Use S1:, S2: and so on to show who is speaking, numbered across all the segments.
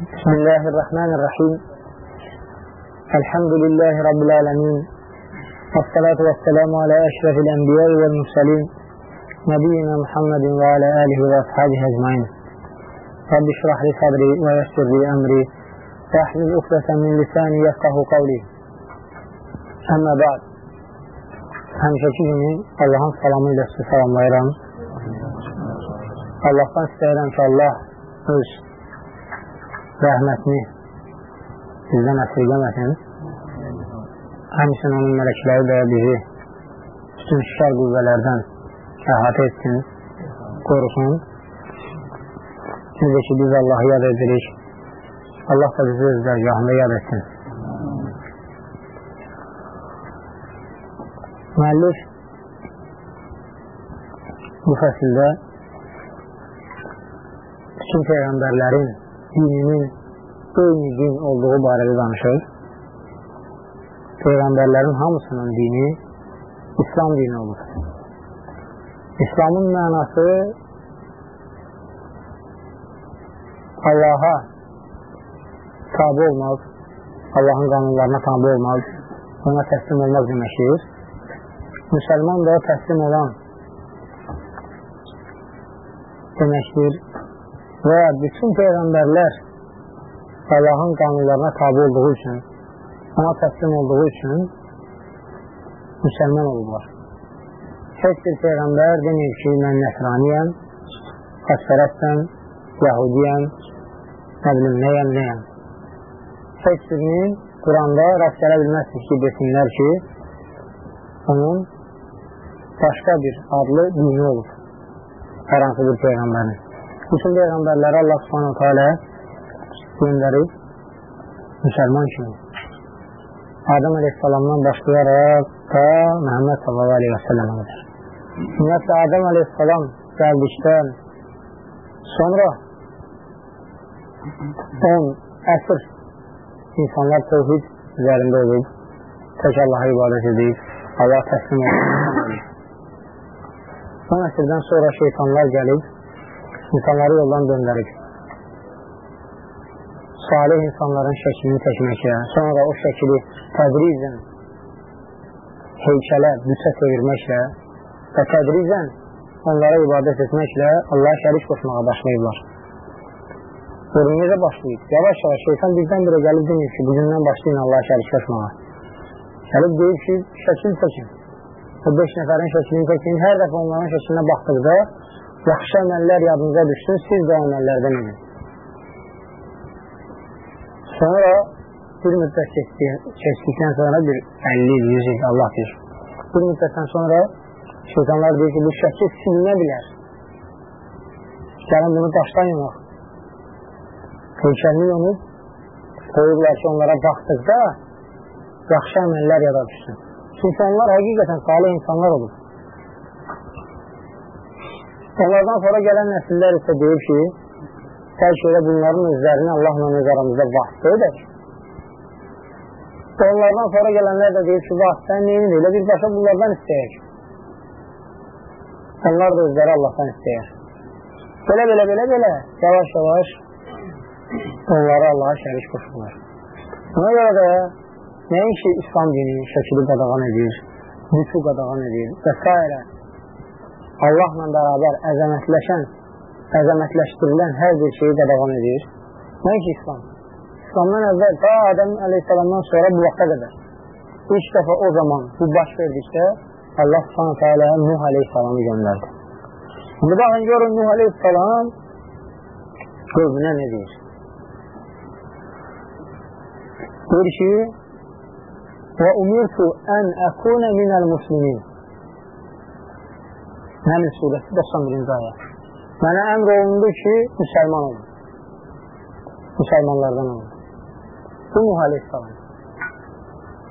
S1: بسم الله الرحمن الرحيم. الحمد لله رب العالمين. والصلاة والسلام على أشرف الأنبياء والمرسلين نبينا محمد وعلى آله وأصحابه أجمعين. رب اشرح لي صدري ويسر لي أمري واحلل عقدة من لساني يفقه قولي. أما بعد həmişəki kimi Allahın salamı ilə sizi salamlayıram. Allahdan istəyirəm ki, Allah öz rəhmətini bizdən əsirgəməsin. Həmçinin onun mələkləri də bizi bütün şər qüvvələrdən əhatə etsin, qorusun. Necə ki, biz Allahı yad edirik, Allah da bizi öz dərgahında yad etsin. Müəllif bu fəsildə bütün peyğəmbərlərin dininin eyni din olduğu barədə danışır. Peyğəmbərlərin hamısının dini İslam dini olur. İslamın mənası Allaha tabi olmaq, Allahın qanunlarına tabi olmaq, ona təslim olmaq deməkdir. Müsəlman da təslim olan deməkdir və bütün peyğəmbərlər Allahın qanunlarına tabi olduğu üçün, ona təslim olduğu üçün müsəlman olurlar. Heç bir peyğəmbər demir ki, mən nəsraniyəm, xəsərətsən, yahudiyəm, nə bilim, nəyəm, nəyəm. Heç birinin Quranda rast gələ bilməzsiniz ki, desinlər ki, onun başqa bir adlı dini olur. Hər hansı bir peyğəmbərin. Bütün peyğəmbərləri Allah subhanahu teala göndərib müsəlman kimi. Adəm aleyhissalamdan başlayaraq da Məhəmməd sallallahu aleyhi və səlləmə qədər. Ümumiyyətlə, Adəm aleyhissalam gəldikdən sonra 10 əsr insanlar tövhid üzərində olub, tək Allaha ibadət edib, Allah təslim olub. 10 əsrdən sonra şeytanlar gəlib, insanları yoldan döndərib. Salih insanların şəklini çəkməklə, sonra o şəkili tədricən heykələ, büsə çevirməklə və tədricən onlara ibadət etməklə Allah şərik qoşmağa başlayıblar. Görün, necə başlayıb? Yavaş-yavaş şeytan bizdən birə gəlib demir ki, bugündən başlayın Allah şərik qoşmağa. Gəlib deyib ki, şəkil çəkin. O beş nəfərin şəklini çəkin. Hər dəfə onların şəklinə baxdıqda yaxşı əməllər yadınıza düşsün, siz də əməllərdən edin. Sonra bir müddət keçdikdən sonra bir 50 il, 100 il, Allah bilir. Bir müddətdən sonra şeytanlar deyir ki, bu şəkil silinə bilər. Gəlin bunu daşdan yomaq. Heykəlini yonub, qoyurlar ki, onlara baxdıqda yaxşı əməllər yada düşsün. Çünki onlar həqiqətən salih insanlar olur. Onlardan sonra gələn nəsillər isə deyir ki, bəlkə elə bunların özlərini Allahla öz aramızda vasitə edək. Onlardan sonra gələnlər də deyir ki, vasitə neyin elə biz başa bunlardan istəyək. Onlar da özləri Allahdan istəyər. Belə, belə, belə, belə, yavaş, yavaş onları Allaha şərik qoşurlar. Buna görə də nəinki İslam dini şəkili qadağan edir, nüfu qadağan edir və s. Allahla bərabər əzəmətləşən, əzəmətləşdirilən hər bir şeyi qadağan edir. Nəinki İslam. İslamdan əvvəl, ta Adəm əleyhissalamdan sonra bu vaxta qədər. İlk dəfə o zaman bu baş verdikdə Allah subhanahu teala Nuh aleyhissalamı göndərdi. İndi baxın, görün Nuh aleyhissalam qövmünə ne deyir? Deyir ki, və umirtu ən əkunə minəl Nəml surəsi 91-ci ayə. Mənə əmr olundu ki, müsəlman olun. Müsəlmanlardan olun. Bu Nuh aleyhissalam.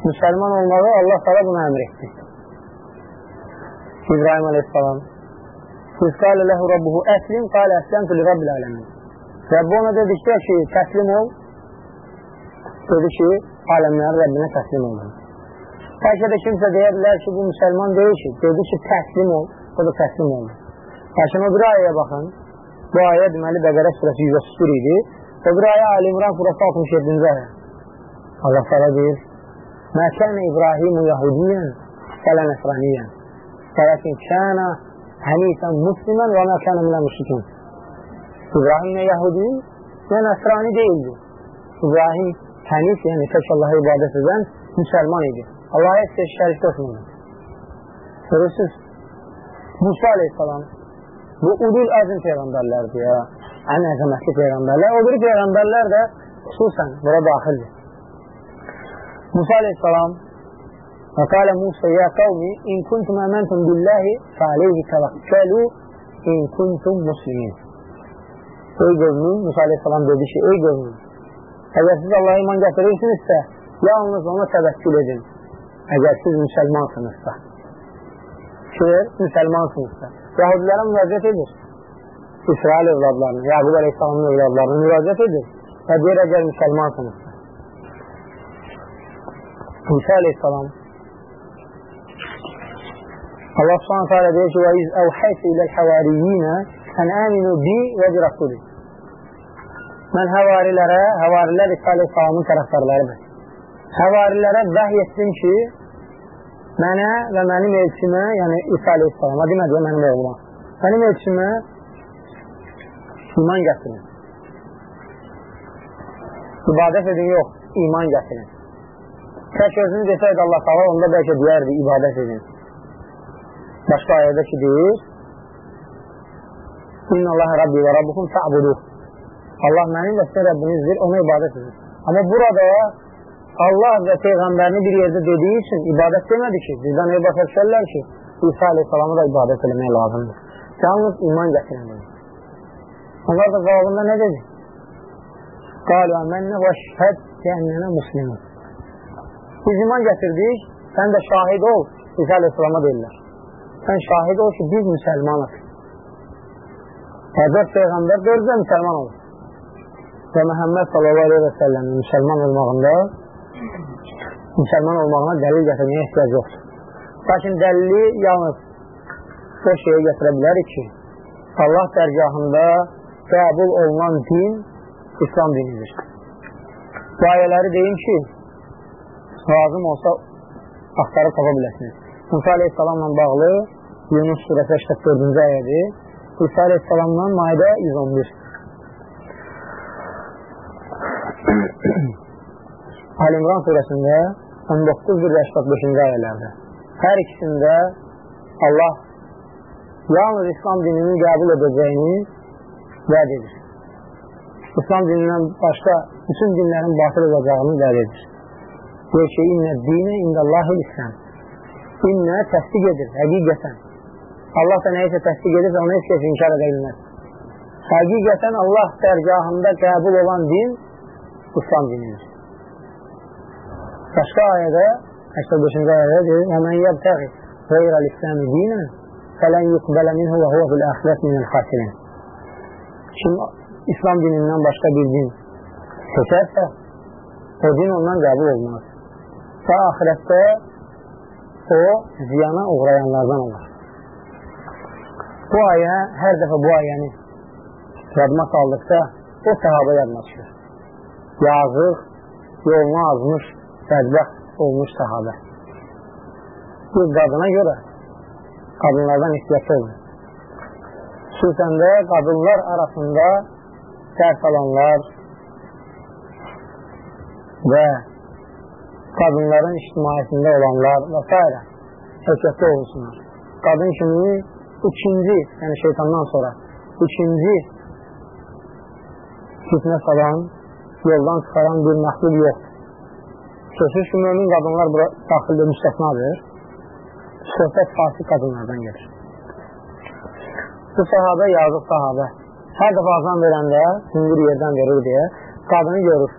S1: Müsəlman olmağı Allah sana buna əmr etdi. İbrahim aleyhissalam. Siz qalə ləhu rabbuhu əslim, qalə əsləm tüli rabbil aləmin. Rəbbi ona dedikdə ki, təslim ol, dedi ki, aləmlərin Rəbbinə təslim olun. Bəlkə də kimsə deyə bilər ki, bu müsəlman deyil ki, dedi ki, təslim ol, o da təslim oldu. Lakin o bir ayəyə baxın, bu ayə deməli Bəqərə surəsi 131 idi, O bir ayə Ali-İmran surası 67-ci ayə. Allah sana deyir, Mə kənə İbrahimu Yahudiyyən fələ nəsraniyyən. Vələkin kənə hənifən muslimən və mə kənə minə müşrikin. İbrahim nə Yahudi, nə nəsrani deyildi. İbrahim hənif, yəni tək Allah'a ibadət edən müsəlman idi. Allah'a heç bir şərik qoşmadı. Görürsünüz, Musa aleyhissalam bu ulul əzim peyğəmbərlərdir ya. Ən əzəmətli peyğəmbərlər. O biri peyğəmbərlər də xüsusən bura daxildir. Musa aleyhissalam və qalə Musa ya qavmi in kuntum əməntum billahi fəaleyhi təvəkkəlu in kuntum muslimin. Ey qövmüm, Musa aleyhissalam dedi ki, ey qövmüm, əgər siz Allah'a iman gətirirsinizsə, yalnız ona təvəkkül edin. Əgər siz müsəlmansınızsa. Şeir, müsəlmansınızsa. Yahudilərə müraciət edir. İsrail evladlarını, Yaqub Aleyhisselamın evladlarını müraciət edir. Və deyir, əgər müsəlmansınızsa. Musa Aleyhisselam Allah subhanahu teala deyir ki, وَاِذْ اَوْحَيْتِ اِلَى الْحَوَارِيِّينَ اَنْ آمِنُوا بِي وَبِرَسُولِ Mən həvarilərə, həvarilər İsa Aleyhisselamın tərəfdarlarıdır. Həvarilərə vəhy etdim ki, mənə və mənim elçimə, yəni İsa Aleyhisselama, demədi mənim oğluma, mənim elçimə iman gətirin. İbadət edin, yox, iman gətirin. Tək özünü desəydi Allah sağlar, onda bəlkə deyərdi, ibadət edin. Başqa ayədə ki, deyir, İnna Allah Rabbi və Rabbukum ta'budu. Allah mənim və sizin Rəbbinizdir, ona ibadət edin. Amma burada Allah və Peyğəmbərini bir yerdə dediyi üçün ibadət demədi ki, bizdən elə başa düşərlər ki, İsa aleyhissalamı da ibadət eləmək lazımdır. Yalnız iman gətirin. Onlar da cavabında nə dedi? Qalu əmənnə və şəhəd ki, ənnənə muslimun. Biz iman gətirdik, sən də şahid ol, İsa aleyhissalama deyirlər. Sən şahid ol ki, biz müsəlmanıq. Həzrət Peyğəmbər dörddə müsəlman olur. Və Məhəmməd sallallahu aleyhi və səlləmin müsəlman olmağında müsəlman olmağına dəlil gətirməyə ehtiyac yoxdur. Lakin dəlili yalnız o şeyə gətirə bilərik ki, Allah dərgahında qəbul olunan din İslam dinidir. Bu ayələri deyim ki, lazım olsa axtarıb tapa biləsiniz. Musa aleyhissalamla bağlı Yunus surəsi 84-cü ayədir. İsa aleyhissalamla Maidə 111. Alimran surəsində 19-85-ci ayələrdə hər ikisində Allah yalnız İslam dininin qəbul edəcəyini vəd edir. İslam dinindən başqa bütün dinlərin batıl olacağını vəd edir. Deyir ki, innə dinə indəllahi İslam. İnnə təsdiq edir, həqiqətən. Allah da nəyisə təsdiq edirsə, onu heç kəs inkar edə bilməz. Həqiqətən Allah dərgahında qəbul olan din İslam dinidir. Başqa ayədə, 85-ci ayədə deyir, وَمَنْ يَبْتَغِ غَيْرَ الْإِسْلَامِ دِينًا فَلَنْ يُقْبَلَ مِنْهُ وَهُوَ فِي الْآخِرَةِ مِنَ الْخَاسِرِينَ Kim İslam dinindən başqa bir din seçərsə, o din ondan qəbul olmaz və ahirətdə o ziyana uğrayanlardan olur. Bu ayə, hər dəfə bu ayəni yadıma saldıqda o səhabə yadıma düşür. Yazıq, yolunu azmış, bədbəxt olmuş səhabə. Bir qadına görə qadınlardan ihtiyatı olur. Xüsusən də qadınlar arasında dərs alanlar və qadınların ictimaiyyətində olanlar və s. həqiqətli olsunlar. Qadın kimi ikinci, yəni şeytandan sonra ikinci fitnə salan, yoldan çıxaran bir məxlub yoxdur. Sözsüz ki, mümin qadınlar bura daxildə müstəsnadır. Söhbət fasik qadınlardan gelir. Bu sahabə yazıq sahabə. Hər dəfə azan verəndə, hündür yerdən verir deyə, qadını görür.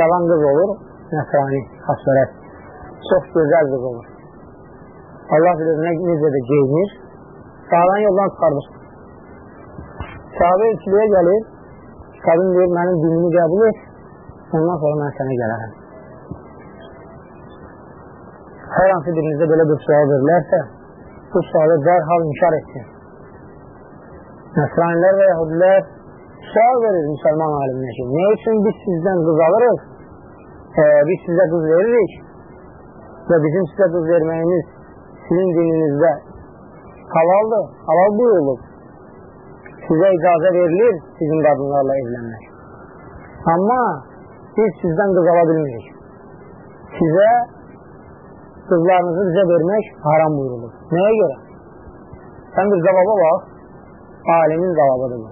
S1: Qalan qız olur, nəsrani, xasvərət. Çox gözəl qız olur. Allah bilir nə, necə də geyinir. Sağdan yoldan çıxardır. Sahabə üçlüyə gəlir. Qadın deyir, mənim dinimi qəbul et. Ondan sonra mən sənə gələrəm. Hər hansı birinizdə belə bir sual verilərsə, bu sualı dərhal inkar etsin. Nəsranilər və yahudilər sual verir müsəlman aliminə ki, nə üçün biz sizdən qız alırıq, e, biz sizə qız veririk və bizim sizə qız verməyimiz sizin dininizdə halaldır, halal buyurulub. Sizə icazə verilir sizin qadınlarla evlənmək. Amma biz sizdən qız ala bilmirik. Sizə qızlarınızı bizə vermək haram buyurulur. Nəyə görə? Sən bir cavaba bax, alimin cavabıdır bu.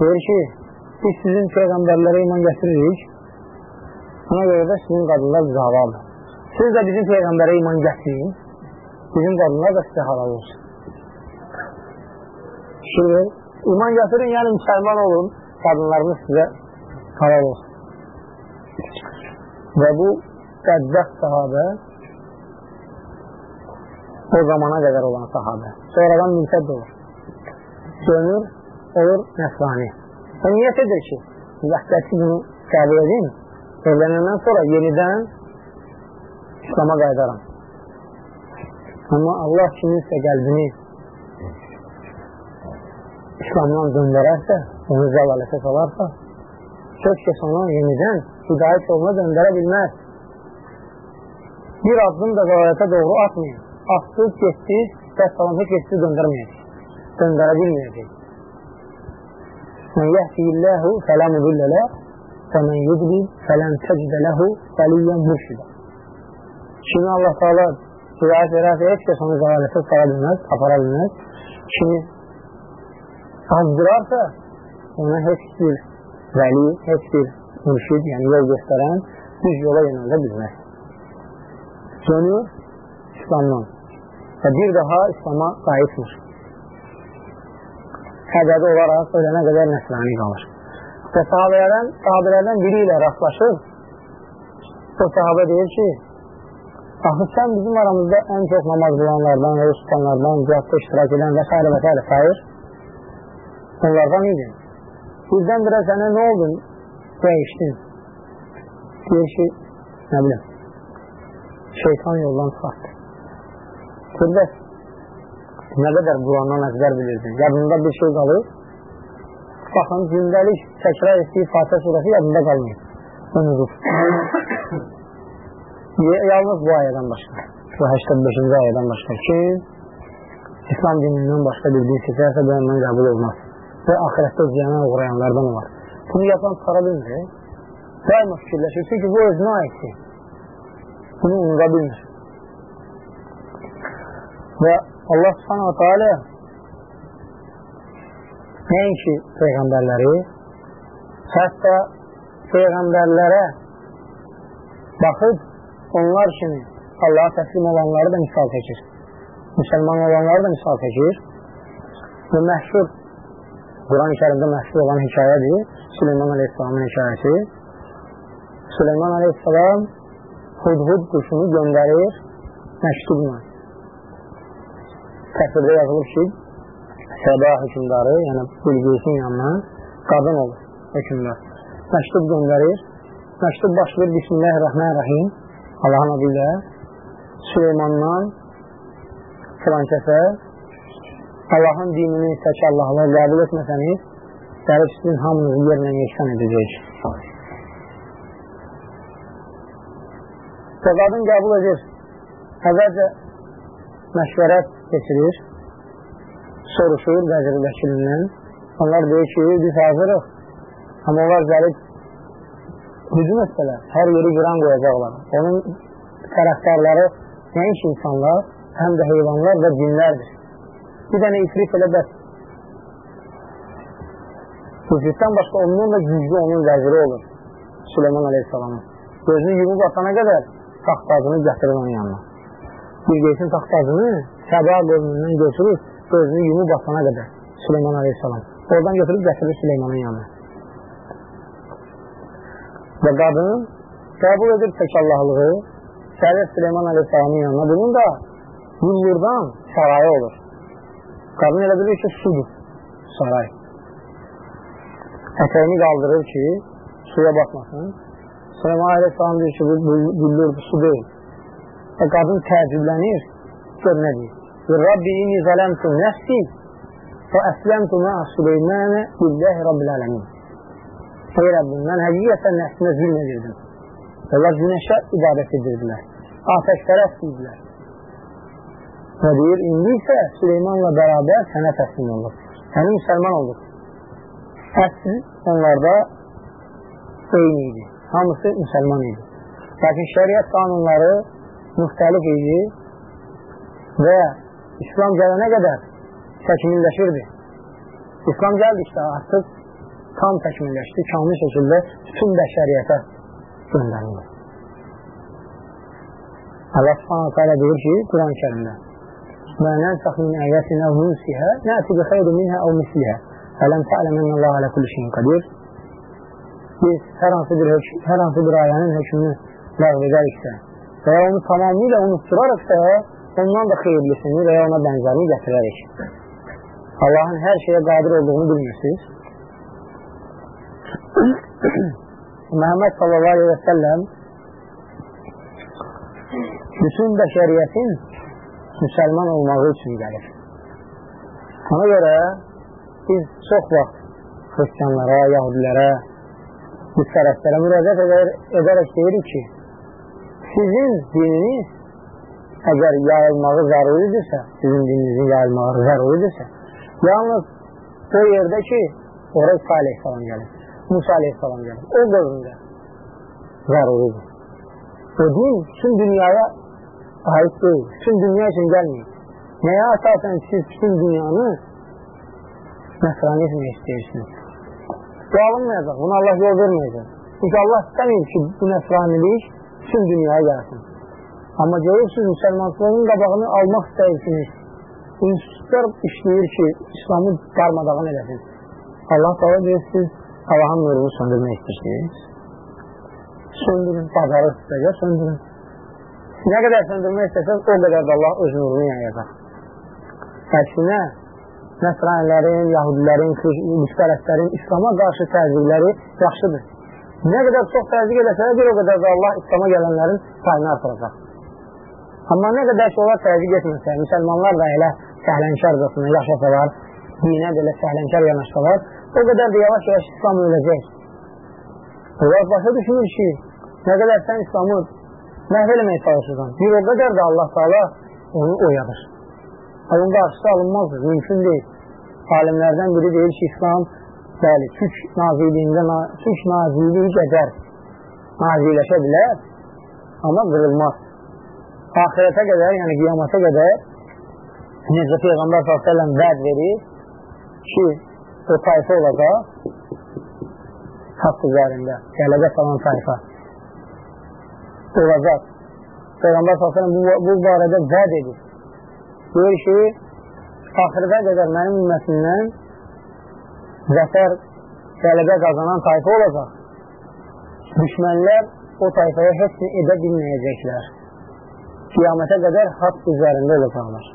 S1: Deyir ki, biz sizin peyğəmbərlərə iman gətiririk, ona görə də sizin qadınlar bizə halaldır. Siz də bizim peyğəmbərə iman gətirin, bizim qadınlar da sizə halal olsun. Şimdi, iman gətirin, yəni müsəlman olun, qadınlarımız sizə halal olsun. Və bu qədbəq sahabə o zamana qədər olan sahabə. Sonradan mültəd olur. Dönür, olur nəsrani. O niyyət edir ki, vəhdəti bunu qəbul edin, evlənəndən sonra yenidən İslama qaydaram. Amma Allah kiminsə qəlbini İslamdan döndərərsə, onu zəlalətə salarsa, söz ki, onu yenidən hidayət yoluna döndərə bilməz. Bir addım da zəlalətə doğru atmayın. Atdıq, getdik, və salamı getdi döndərməyəcək. Döndərə bilməyəcək. Mən yəhdiyilləhu fələ müdüllələ və mən yudlil fələn təcdə ləhu vəliyyən mürşidə. Kimi Allah Teala hidayət verərsə, heç kəs onu zəlalətə sara bilməz, apara bilməz. Kimi azdırarsa, ona heç bir vəli, heç bir mürşid, yəni yol göstərən düz yola yönəldə bilməz. Dönür İslamdan və bir daha İslama qayıtmır. Həbədi olaraq ölənə qədər nəsrani qalır. Və sahabələrdən, sahabələrdən biri ilə rastlaşır. O sahabə deyir ki, axı sən bizim aramızda ən çox namaz bulanlardan, və tutanlardan, cihazda iştirak edən və s. və s. sayır. Onlardan idin. Bizdən birə sənə nə oldun? Dəyişdin. Deyir ki, nə bilim, şeytan yoldan çıxartdı. Qürbət, nə qədər Qurandan əzbər bilirdin? Yadında bir şey qalır. Baxın, gündəlik təkrar etdiyi Fatih surəsi yadında qalmıyor. Unudub. Yalnız bu ayədən başqa. Bu 85-ci ayədən başqa. Kim İslam dinindən başqa bir din seçərsə, bu ondan qəbul olmaz. Və axirətdə ziyana uğrayanlardan olar. Bunu yapan çıxara bilmir. Daima fikirləşir. Çünki bu özünə aiddir. Bunu unuda bilmir. Və Allah subhanahu teala nəinki Peyğəmbərləri, hətta Peyğəmbərlərə baxıb onlar kimi Allaha təslim olanları da misal çəkir. Müsəlman olanları da misal çəkir. Bu məşhur Quran-ı kərimdə məşhur olan hekayədir. Süleyman Aleyhisselamın hekayəsi. Süleyman Aleyhisselam hudhud quşunu göndərir məktubla təsvirdə yazılıb ki, Səba hökumdarı, yəni Bilgisin yanına qadın olur hökumdar. Məktub göndərir. Məktub başlayır Bismillahirrahmanirrahim. Allahın adı ilə Süleymandan filan kəsə Allahın dinini tək Allahla qəbul etməsəniz, gəlib sizin hamınızı yerlə yeksan edəcək. Və qadın qəbul edir. Əvvəlcə məşvərət keçirir, soruşur vəzir vəkilindən. Onlar deyir ki, biz hazırıq. Amma onlar gəlib hücum etsələr, hər yeri viran qoyacaqlar. Onun tərəfdarları nəinki insanlar, həm də heyvanlar və cinlərdir. Bir dənə ifrit elə bəs. İfritdən başqa ondan da güclü onun vəziri olur. Süleyman Aleyhisselamın. Gözünü yumub atana qədər taxtacını gətirir onun yanına. Bilgeysin taxtacını Səba qövmündən götürür, gözünü yumub basana qədər Süleyman Aleyhisselam. Oradan götürüb gətirir Süleymanın yanına. Və qadın qəbul edir tək Allahlığı, gəlir Süleyman Aleyhisselamın yanına. Bunun da yullurdan sarayı olur. Qadın elə bilir ki, sudur saray. Ətəyini qaldırır ki, suya baxmasın. Süleyman Aleyhisselam deyir ki, bu güllürdür, su deyil. Və qadın təəccüblənir, gör nə deyir. Rabbi inni zələmtu nəfsi və əsləmtu mə'a Süleymənə billəhi Rabbil ələmin. Ey Rəbbim, mən həqiqətən nəfsinə zülm edirdim. Onlar günəşə ibadət edirdilər. Ateşpərəst idilər. Və deyir, indi isə Süleymanla bərabər sənə təslim olduq. Yəni, müsəlman olduq. Əsl onlarda eyni idi Hamısı müsəlman idi. Lakin şəriət qanunları müxtəlif idi və İslam gələnə qədər təkmilləşirdi. İslam gəldikdə artıq tam təkmilləşdi, kamil şəkildə bütün bəşəriyyətə göndərilir. Allah subhanahu teala deyir ki, Quran-ı kərimdə مَا نَنْسَخْ مِنْ آيَاتِنَا وَنُنْسِهَا نَأْتِ بِخَيْرٍ مِنْهَا أَوْ مِثْلِهَا أَلَمْ تَعْلَمَ أَنَّ اللَّهَ عَلَى كُلِّ شَيْءٍ قَدِيرٌ Biz hər hansı bir, hər hansı bir ayənin hökmünü ləğv edəriksə və ya onu tamamilə unutturarıqsa, ondan da xeyirlisini və ya ona bənzərini gətirərik. Allahın hər şeyə qadir olduğunu bilmirsiniz. Məhəmməd sallallahu aleyhi və səlləm bütün bəşəriyyətin müsəlman olmağı üçün gəlir. Ona görə biz çox vaxt xristiyanlara, yahudilərə, müstərəflərə müraciət edərək deyirik ki, sizin dininiz əgər yayılmağı zəruridirsə, sizin dininizin yayılmağı zəruridirsə, yalnız o yerdə ki, oraya İsa aleyhissalam gəlir, Musa aleyhissalam gəlir, o qövmdə zəruridir. O din bütün dünyaya ait deyil, bütün dünya üçün gəlməyir. Nəyə əsasən siz bütün dünyanı nəsranizmə istəyirsiniz? Bu alınmayacaq, bunu Allah yol verməyəcək. Çünki Allah istəməyir ki, bu nəsranilik bütün dünyaya gəlsin. Amma görürsünüz, müsəlmanlığın qabağını almaq istəyirsiniz. İnstitutlar işləyir ki, İslamı darmadağın eləsin. Allah qala deyir, siz Allahın nurunu söndürmək istəyirsiniz. Söndürün, bazarı istəyəcək, söndürün. Nə qədər söndürmək istəsəz, o qədər də Allah öz nurunu yayacaq. Əksinə, nəsranilərin, yahudilərin, müstərəflərin İslama qarşı təzyiqləri yaxşıdır. Nə qədər çox təzyiq eləsə, bir o qədər də Allah İslama gələnlərin sayını artıracaq. Amma nə qədər ki, onlar təzyiq etməsə, müsəlmanlar da elə səhlənkarcasına yaşasalar, dinə belə səhlənkar yanaşsalar, o qədər də yavaş-yavaş İslam öləcək. Onlar başa düşünür ki, nə qədər sən İslamı məhv eləməyə çalışırsan, bir o qədər də Allah Taala onu oyadır. Onun qarşısı alınmazdır, mümkün deyil. Alimlərdən biri deyir ki, İslam bəli, türk naziliyində türk naziliyi qədər nazirləşə bilər, amma qırılmaz. Ahirətə qədər, yəni qiyamata qədər necə Peyğəmbər s.ə.v vəd verir ki, o tayfa olacaq haqq üzərində, qələbə salan tayfa olacaq. Peyğəmbər s.ə.v bu, bu barədə vəd edir. Deyir ki, axırda qədər mənim ümmətimdən zəfər qələbə qazanan tayfa olacaq. Düşmənlər o tayfaya heç nə edə bilməyəcəklər. Qiyamətə qədər haqq üzərində olacaqlar.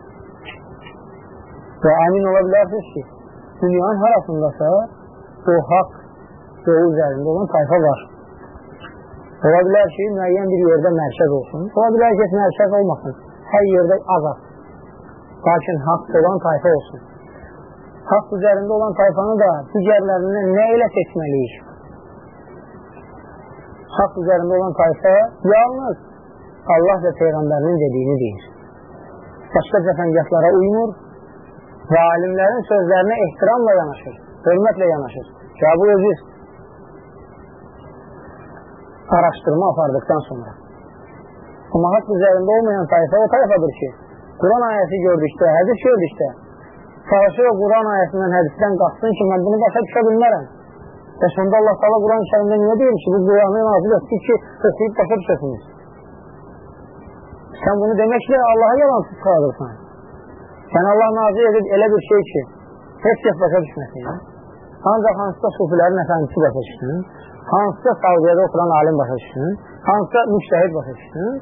S1: Və əmin ola bilərsiniz ki, dünyanın harasındasa o haqq yolu üzərində olan tayfa var. Ola bilər ki, müəyyən bir yerdə mərkəz olsun. Ola bilər ki, mərkəz olmasın. Hər yerdə azad. Lakin haqq olan tayfa olsun haqq üzərində olan tayfanı da digərlərindən nə ilə seçməliyik? Haqq üzərində olan tayfa yalnız Allah və Peyğəmbərinin dediyini deyir. Başqa cəfəngətlərə uymur və alimlərin sözlərinə ehtiramla yanaşır, hörmətlə yanaşır. Cavabı özüz. Araşdırma apardıqdan sonra. Amma haqq üzərində olmayan tayfa o tayfadır ki, Quran ayəsi gördükdə, hədis gördükdə, çalışır Quran ayəsindən, hədisdən qaçsın ki, mən bunu başa düşə bilmərəm. Və sonda Allah Taala Quran-ı Kərimdə niyə deyir ki, bu Quranı nazil etdi ki, oxuyub başa düşəsiniz? Sən bunu deməklə Allaha yalansız qalırsan. Sən Allah nazil edib elə bir şey ki, heç kəs başa düşməsin. Ancaq hansısa sufilərin əfəndisi başa düşsün, hansısa Saudiyədə oturan alim başa düşsün, hansısa müştəhid başa düşsün,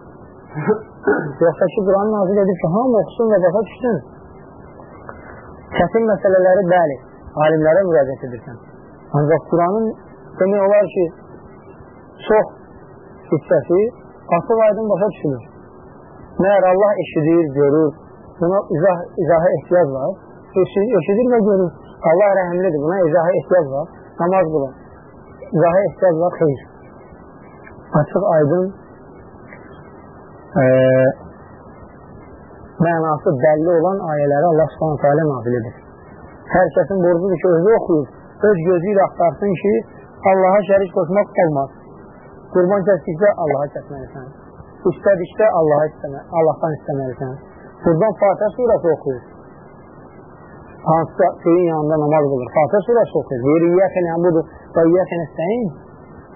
S1: yoxsa ki, Quranı nazil edib ki, hamı oxusun və başa düşsün. Çətin məsələləri bəli, alimlərə müraciət edirsən. Ancaq Quranın demək olar ki, çox hissəsi açıq aydın başa düşülür. Məyər Allah eşidir, görür, buna izah, izaha ehtiyac var. eşidir və görür. Allah rəhimlidir, buna izaha ehtiyac var. Namaz qılın. İzaha ehtiyac var, xeyr. Açıq, aydın e, mənası bəlli olan ayələri Allah subhanətə alə nazil edir. Hər kəsin borcudur ki, özü oxuyur, öz gözü ilə axtarsın ki, Allaha şərik qoşmaq olmaz. Qurban kəsdikdə Allaha kəsməlisən. İstədikdə Allaha istəmə, Allahdan istəməlisən. Buradan Fatih surası oxuyur. Hansısa şeyin yanında namaz qılır. Fatih surası oxuyur. Deyir, İyyəkə nəbudur və İyyəkə nəstəyin.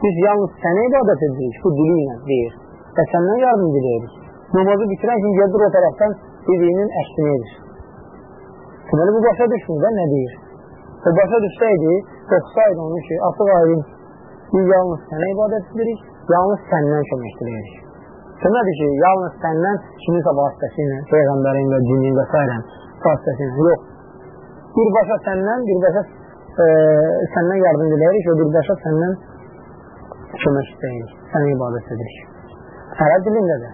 S1: Biz yalnız sənə ibadət edirik, bu dili ilə deyir. Və səndən yardım diləyirik. Namazı bitirən kimi gedir o tərəfdən dediyinin əksini edir. Deməli, bu başa düşmür də nə deyir? O başa düşsəydi, oxsaydı onu ki, açıq aydın biz yalnız sənə ibadət edirik, yalnız səndən kömək diləyirik. Demədir ki, yalnız səndən kiminsə vasitəsi ilə, Peyğəmbərin və cinin və s. vasitəsi ilə, yox. Birbaşa səndən, birbaşa e, səndən yardım diləyirik və birbaşa səndən kömək istəyirik, sənə ibadət edirik. Ərəb dilində də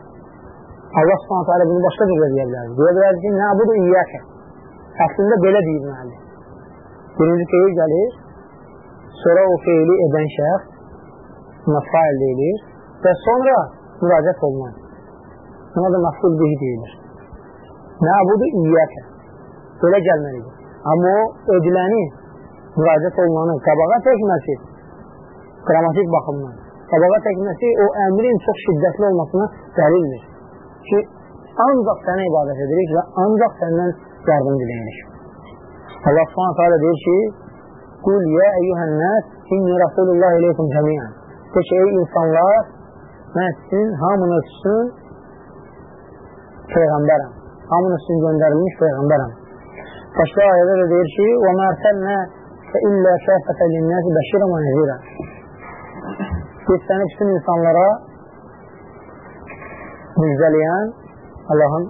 S1: Allah subhanətə alə bunu başqa bir deyə bilər. Deyə bilər ki, nə budur iyyəkə? Əslində belə deyir müəllim. Birinci feil gəlir, sonra o feili edən şəxs məfail deyilir və sonra müraciət olunan. Buna da məfsul bihi deyilir. Nəbudu iyyəkə. Belə gəlməlidir. Amma o ediləni, müraciət olunanı qabağa çəkməsi qrammatik baxımdan, qabağa çəkməsi o əmrin çox şiddətli olmasına dəlildir. Ki, ancaq sənə ibadət edirik və ancaq səndən yardım diləyirik. Allah subhanət hələ deyir ki, Qul yə əyyuhən nəs, inni Rasulullah iləykum cəmiyyən. De ki, ey insanlar, mən sizin hamınız üçün Peyğəmbərəm. Hamınız üçün göndərilmiş Peyğəmbərəm. Başqa ayədə də deyir ki, وَمَا أَرْسَلْنَا فَإِلَّا شَافَةً لِلنَّاسِ بَشِيرًا وَنَذِيرًا Biz səni bütün insanlara müjdələyən, Allahın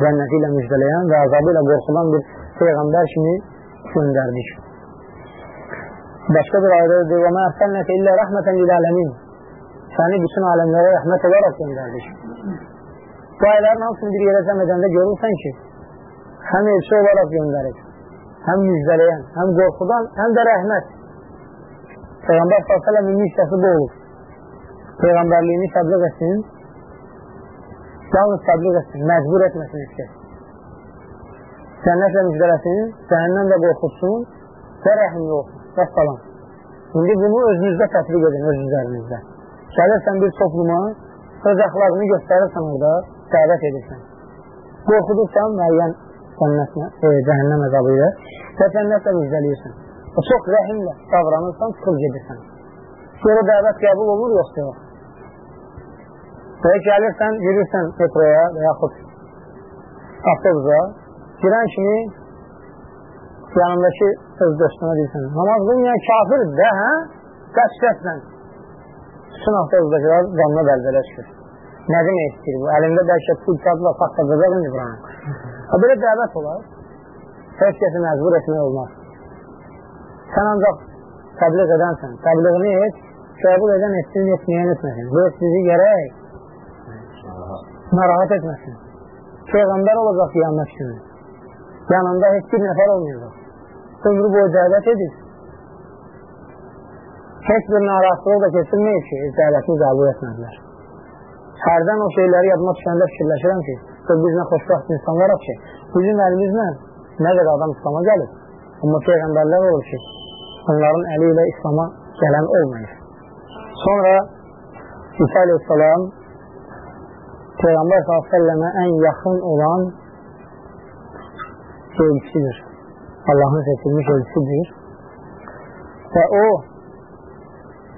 S1: cənnəti ilə müjdələyən və azabı ilə qorxulan bir Peyğəmbər kimi göndərdik. Başqa bir ayədə deyir, وَمَا أَرْسَلْنَا فَإِلَّا رَحْمَةً لِلْعَالَمِينَ Səni bütün aləmlərə rəhmət olaraq göndərdik. Bu ayələrin hamısını bir yerə cəm edəndə görürsən ki, həm elçi olaraq göndərir, həm müjdələyən, həm qorxudan, həm də rəhmət. Peyğəmbər s.ə.v-in missiyası bu olur. Peyğəmbərliyini təbliğ etsin, yalnız təbliğ etsin, məcbur etməsin istəyir. Cənnətlə müjdələsin, cəhənnəmlə qorxutsun və rəhimli olsun. Və salam. İndi bunu özünüzdə tətbiq edin, öz üzərinizdə. Gəlirsən bir topluma, öz əxlaqını göstərirsən orada, dəvət edirsən. Qorxudursan müəyyən cənnətlə, e, cəhənnəm əzabı ilə və cənnətlə müjdəliyirsən. O çox rəhimlə davranırsan, çıxıb gedirsən. Sonra dəvət qəbul olur, yoxsa yox. Və gəlirsən, yürürsən metroya və yaxud avtobuza, girən kimi yanındakı öz dostuna deyirsən, namaz qılmayan kafirdir də, hə? Qəç kəslə bütün avtobusdakılar qanına bəlbələ çıxır. Nə demək istəyir bu? Əlində bəlkə pul çatla saxlayacaq mı İbrahim? Ha, belə dəvət olar. Heç kəsi məcbur etmək olmaz. Sən ancaq təbliğ edənsən. Təbliğini et, qəbul edən etsin, etməyən etməsin. Bu sizi gərək narahat etməsin. Peyğəmbər olacaq qiyamət günü. Yanında heç bir nəfər olmayacaq. Ömrü boyu dəvət edir heç bir narahatlıq da keçirməyib ki, dəvətini qəbul etmədilər. Hərdən o şeyləri yadıma düşəndə fikirləşirəm ki, biz nə xoşbaxt insanlaraq ki, bizim əlimizlə nə qədər adam İslama gəlib, amma Peyğəmbərlər olur ki, onların əli ilə İslama gələn olmayır. Sonra İsa aleyhissalam Peyğəmbər s.ə.və ən yaxın olan elçidir. Allahın seçilmiş elçidir. Və o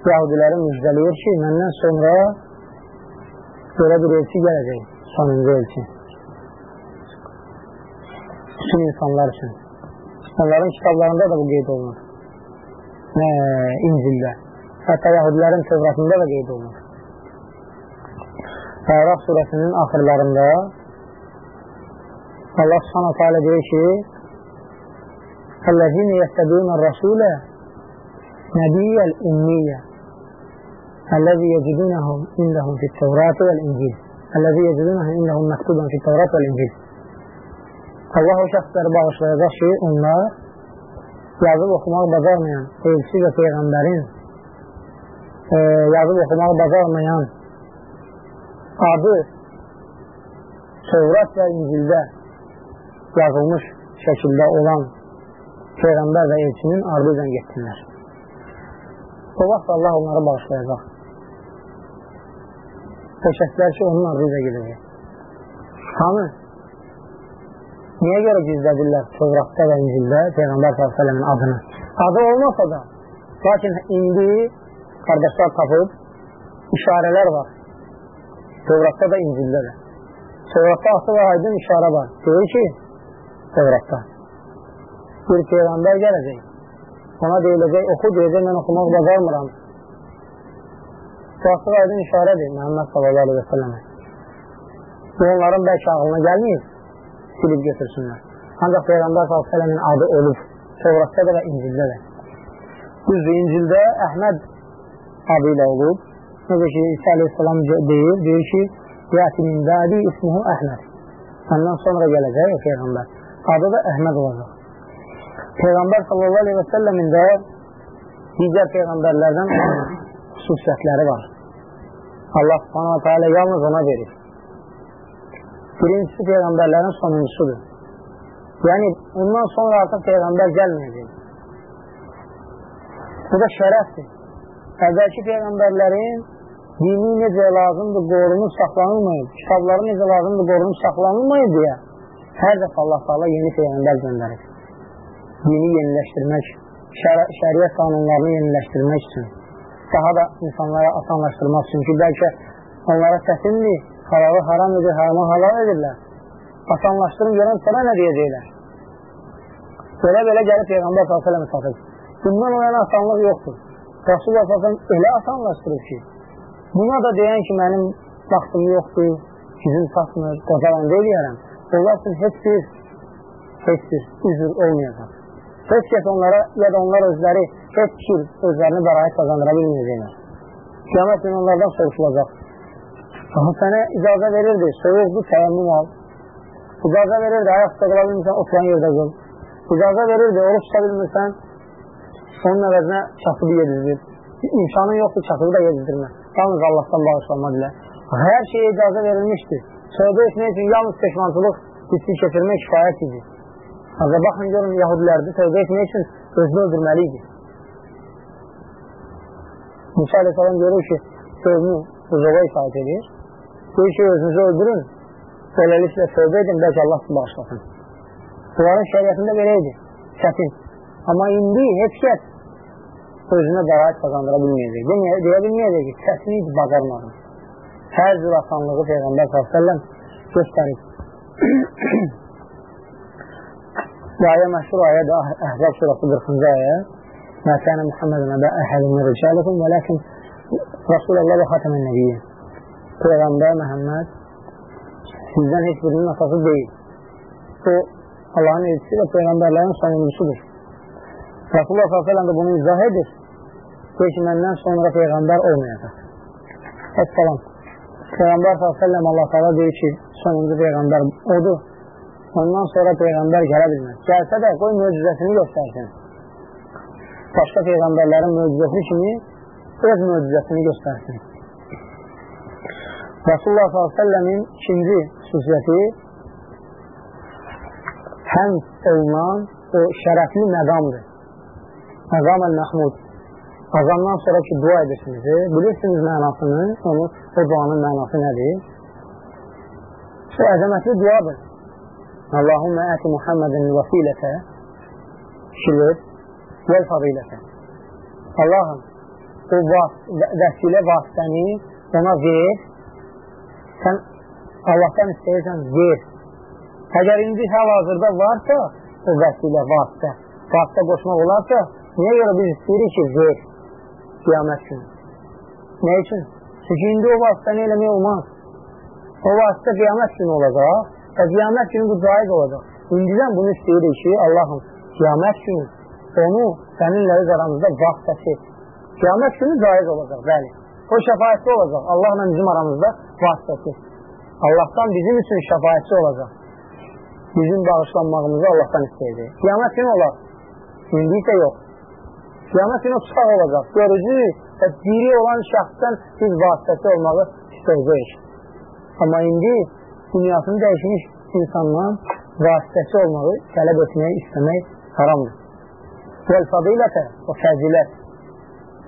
S1: Yahudiləri müjdələyir ki, məndən sonra belə bir elçi gələcək, sonuncu elçi. Bütün insanlar üçün. Onların kitablarında da bu qeyd olunur. Nə, İncildə. Hətta Yahudilərin Tevratında da qeyd olunur. Əraq surəsinin axırlarında Allah subhanahu teala deyir ki اَلَّذِينَ يَتَّبِينَ الرَّسُولَ نَبِيَّ الْاُمِّيَّ الذي يجدونه عندهم في التوراة والإنجيل الذي يجدونه عندهم مكتوبا في التوراة والإنجيل Allah o şəxsləri bağışlayacaq ki, onlar yazıb oxumaq bacarmayan elçi və Peyğəmbərin e, yazıb oxumaq bacarmayan adı Tövrat və İncildə yazılmış şəkildə olan Peyğəmbər və elçinin ardıyla getdilər. O vaxt Allah onları bağışlayacaq. O şəxslər ki, onun ardıyla gedəcək. Hanı? Niyə görə gizlədirlər Tövratda və İncildə Peyğəmbər s.ə.v-in adını? Adı olmasa da, lakin indi qardaşlar tapıb işarələr var. Tövratda da İncildə də. Tövratda asıl aydın işarə var. Deyir ki, Tövratda bir Peyğəmbər gələcək. Ona deyiləcək, oxu deyəcək, mən oxumaq bacarmıram. Bu asıl aydın işarədir Məhəmməd səlləmə. Bu onların bəlkə ağlına gəlməyib, silib götürsünlər. Ancaq Peyğəmbər s.ə.v-in adı olub, Tevratda da və İncildə də. Düzdür, İncildə Əhməd adı ilə olub. Necə ki, İsa aleyhissalam deyir, deyir ki, Yəti min bədi ismuhu Əhməd. Səndən sonra gələcək o Peyğəmbər. Adı da Əhməd olacaq. Peyğəmbər sallallahu aleyhi və səlləmin də digər Peyğəmbərlərdən xüsusiyyətləri var. Allah subhanahu teala yalnız ona verir. Birincisi Peyğəmbərlərin sonuncusudur. Yəni, ondan sonra artıq Peyğəmbər gəlməyəcək. Bu da şərəfdir. Əvvəlki Peyğəmbərlərin dini necə lazımdır, qorunub, saxlanılmayıb, kitabları necə lazımdır, qorunub, saxlanılmayıb deyə hər dəfə Allah Taala yeni Peyğəmbər göndərir dini yeniləşdirmək, şər şəriət qanunlarını yeniləşdirmək üçün, daha da insanlara asanlaşdırmaq üçün ki, bəlkə onlara çətindir, halalı haram edir, haramı halal edirlər. Asanlaşdırın, görən sonra nə deyəcəklər? Belə-belə gəlib Peyğəmbər s.ə.v satır. Bundan o yana asanlıq yoxdur. Rasulullah s.ə.v elə asanlaşdırır ki, buna da deyən ki, mənim vaxtım yoxdur, gücüm çatmır, qocalan deyirəm. Allah üçün heç bir, heç bir üzr olmayacaq. Heç kəs onlara ya da onlar özləri heç kir özlərini bəraət qazandıra bilməyəcəklər. Qiyamət günü onlardan soruşulacaq. Aha, sənə icazə verirdi, soyuqdur, təyəmmüm al. İcazə verirdi, ayaq tuta qala bilmirsən, oturan yerdə qıl. İcazə verirdi, oruç tuta bilmirsən, onun əvəzinə çatıbı yedizdir. İmkanın yoxdur, çatıbı da yedizdirmə. Yalnız Allahdan bağışlanma dilə. Hər şeyə icazə verilmişdir. Sövdə etmək üçün yalnız peşmançılıq hissi keçirmək kifayət idi. Ancaq baxın, görün, yahudilərdə tövbə etmək üçün özünü öldürməli idi. Musa aleyhissalam görür ki, sözünü buzova isayət edir. Deyir ki, özünüzü öldürün, beləliklə tövbə edin, bəlkə Allah bağışlasın. Bunların şəriyyətində belə idi, çətin. Amma indi heç kəs özünə bəraət qazandıra bilməyəcək. Deyə, deyə bilməyəcək ki, çətin idi, bacarmadım. Hər cür asanlığı Peyğəmbər s.ə.v göstərib. Bu ayə məşhur ayədir, Əhzab surası 40-cı ayə. Mə kənə Muhammedun əbə əhədin min ricalikum və ləkin Rasulullah və xatəmən nəbiyyə. Peyğəmbər Məhəmməd sizdən heç birinin atası deyil. O, Allahın elçisi və Peyğəmbərlərin sonuncusudur. Rasulullah s.ə.v bunu izah edir. Deyir ki, məndən sonra Peyğəmbər olmayacaq. Əssalam. Peyğəmbər Allah s.ə.v deyir ki, sonuncu Peyğəmbər odur. Ondan sonra Peyğəmbər gələ bilməz. Gəlsə də qoy möcüzəsini göstərsin. Başqa Peyğəmbərlərin möcüzəsi kimi öz möcüzəsini göstərsin. Rasulullah s.ə.v-in ikinci xüsusiyyəti həm olunan o şərəfli məqamdır. Məqam əl-Məhmud. Azamdan sonra ki, dua edirsiniz. Bilirsiniz mənasını, onu, o duanın mənası nədir? Bu əzəmətli duadır. Allahümme ati Muhammeden vasilete şirvet vel fazilete. Allah'ım o vas vesile vasitəni ona ver. Sən Allahdan istəyirsən ver. Əgər indi hal-hazırda varsa o vəsilə, vasitə, vasitə qoşmaq olarsa, niyə görə biz istəyirik ki, ver qiyamət günü? Nə üçün? Çünki indi o vasitəni eləmək olmaz. O vasitə qiyamət günü olacaq Və qiyamət günü bu caiz olacaq. İndidən bunu istəyirik ki, Allahım, qiyamət günü onu səninlə öz aramızda vasitəsi. Qiyamət günü caiz olacaq, bəli. O şəfayətli olacaq. Allahla bizim aramızda vasitəsi. Allahdan bizim üçün şəfayətçi olacaq. bizim bağışlanmağımızı Allahdan istəyəcək. Qiyamət günü olar. İndi isə yox. Qiyamət günü tutaq olacaq. Görücü və diri olan şəxsdən biz vasitəsi olmağı istəyəcəyik. Amma indi dünyasını dəyişmiş insandan vasitəsi olmağı tələb etmək, istəmək haramdır. Vəl fadilətə, o fəzilət,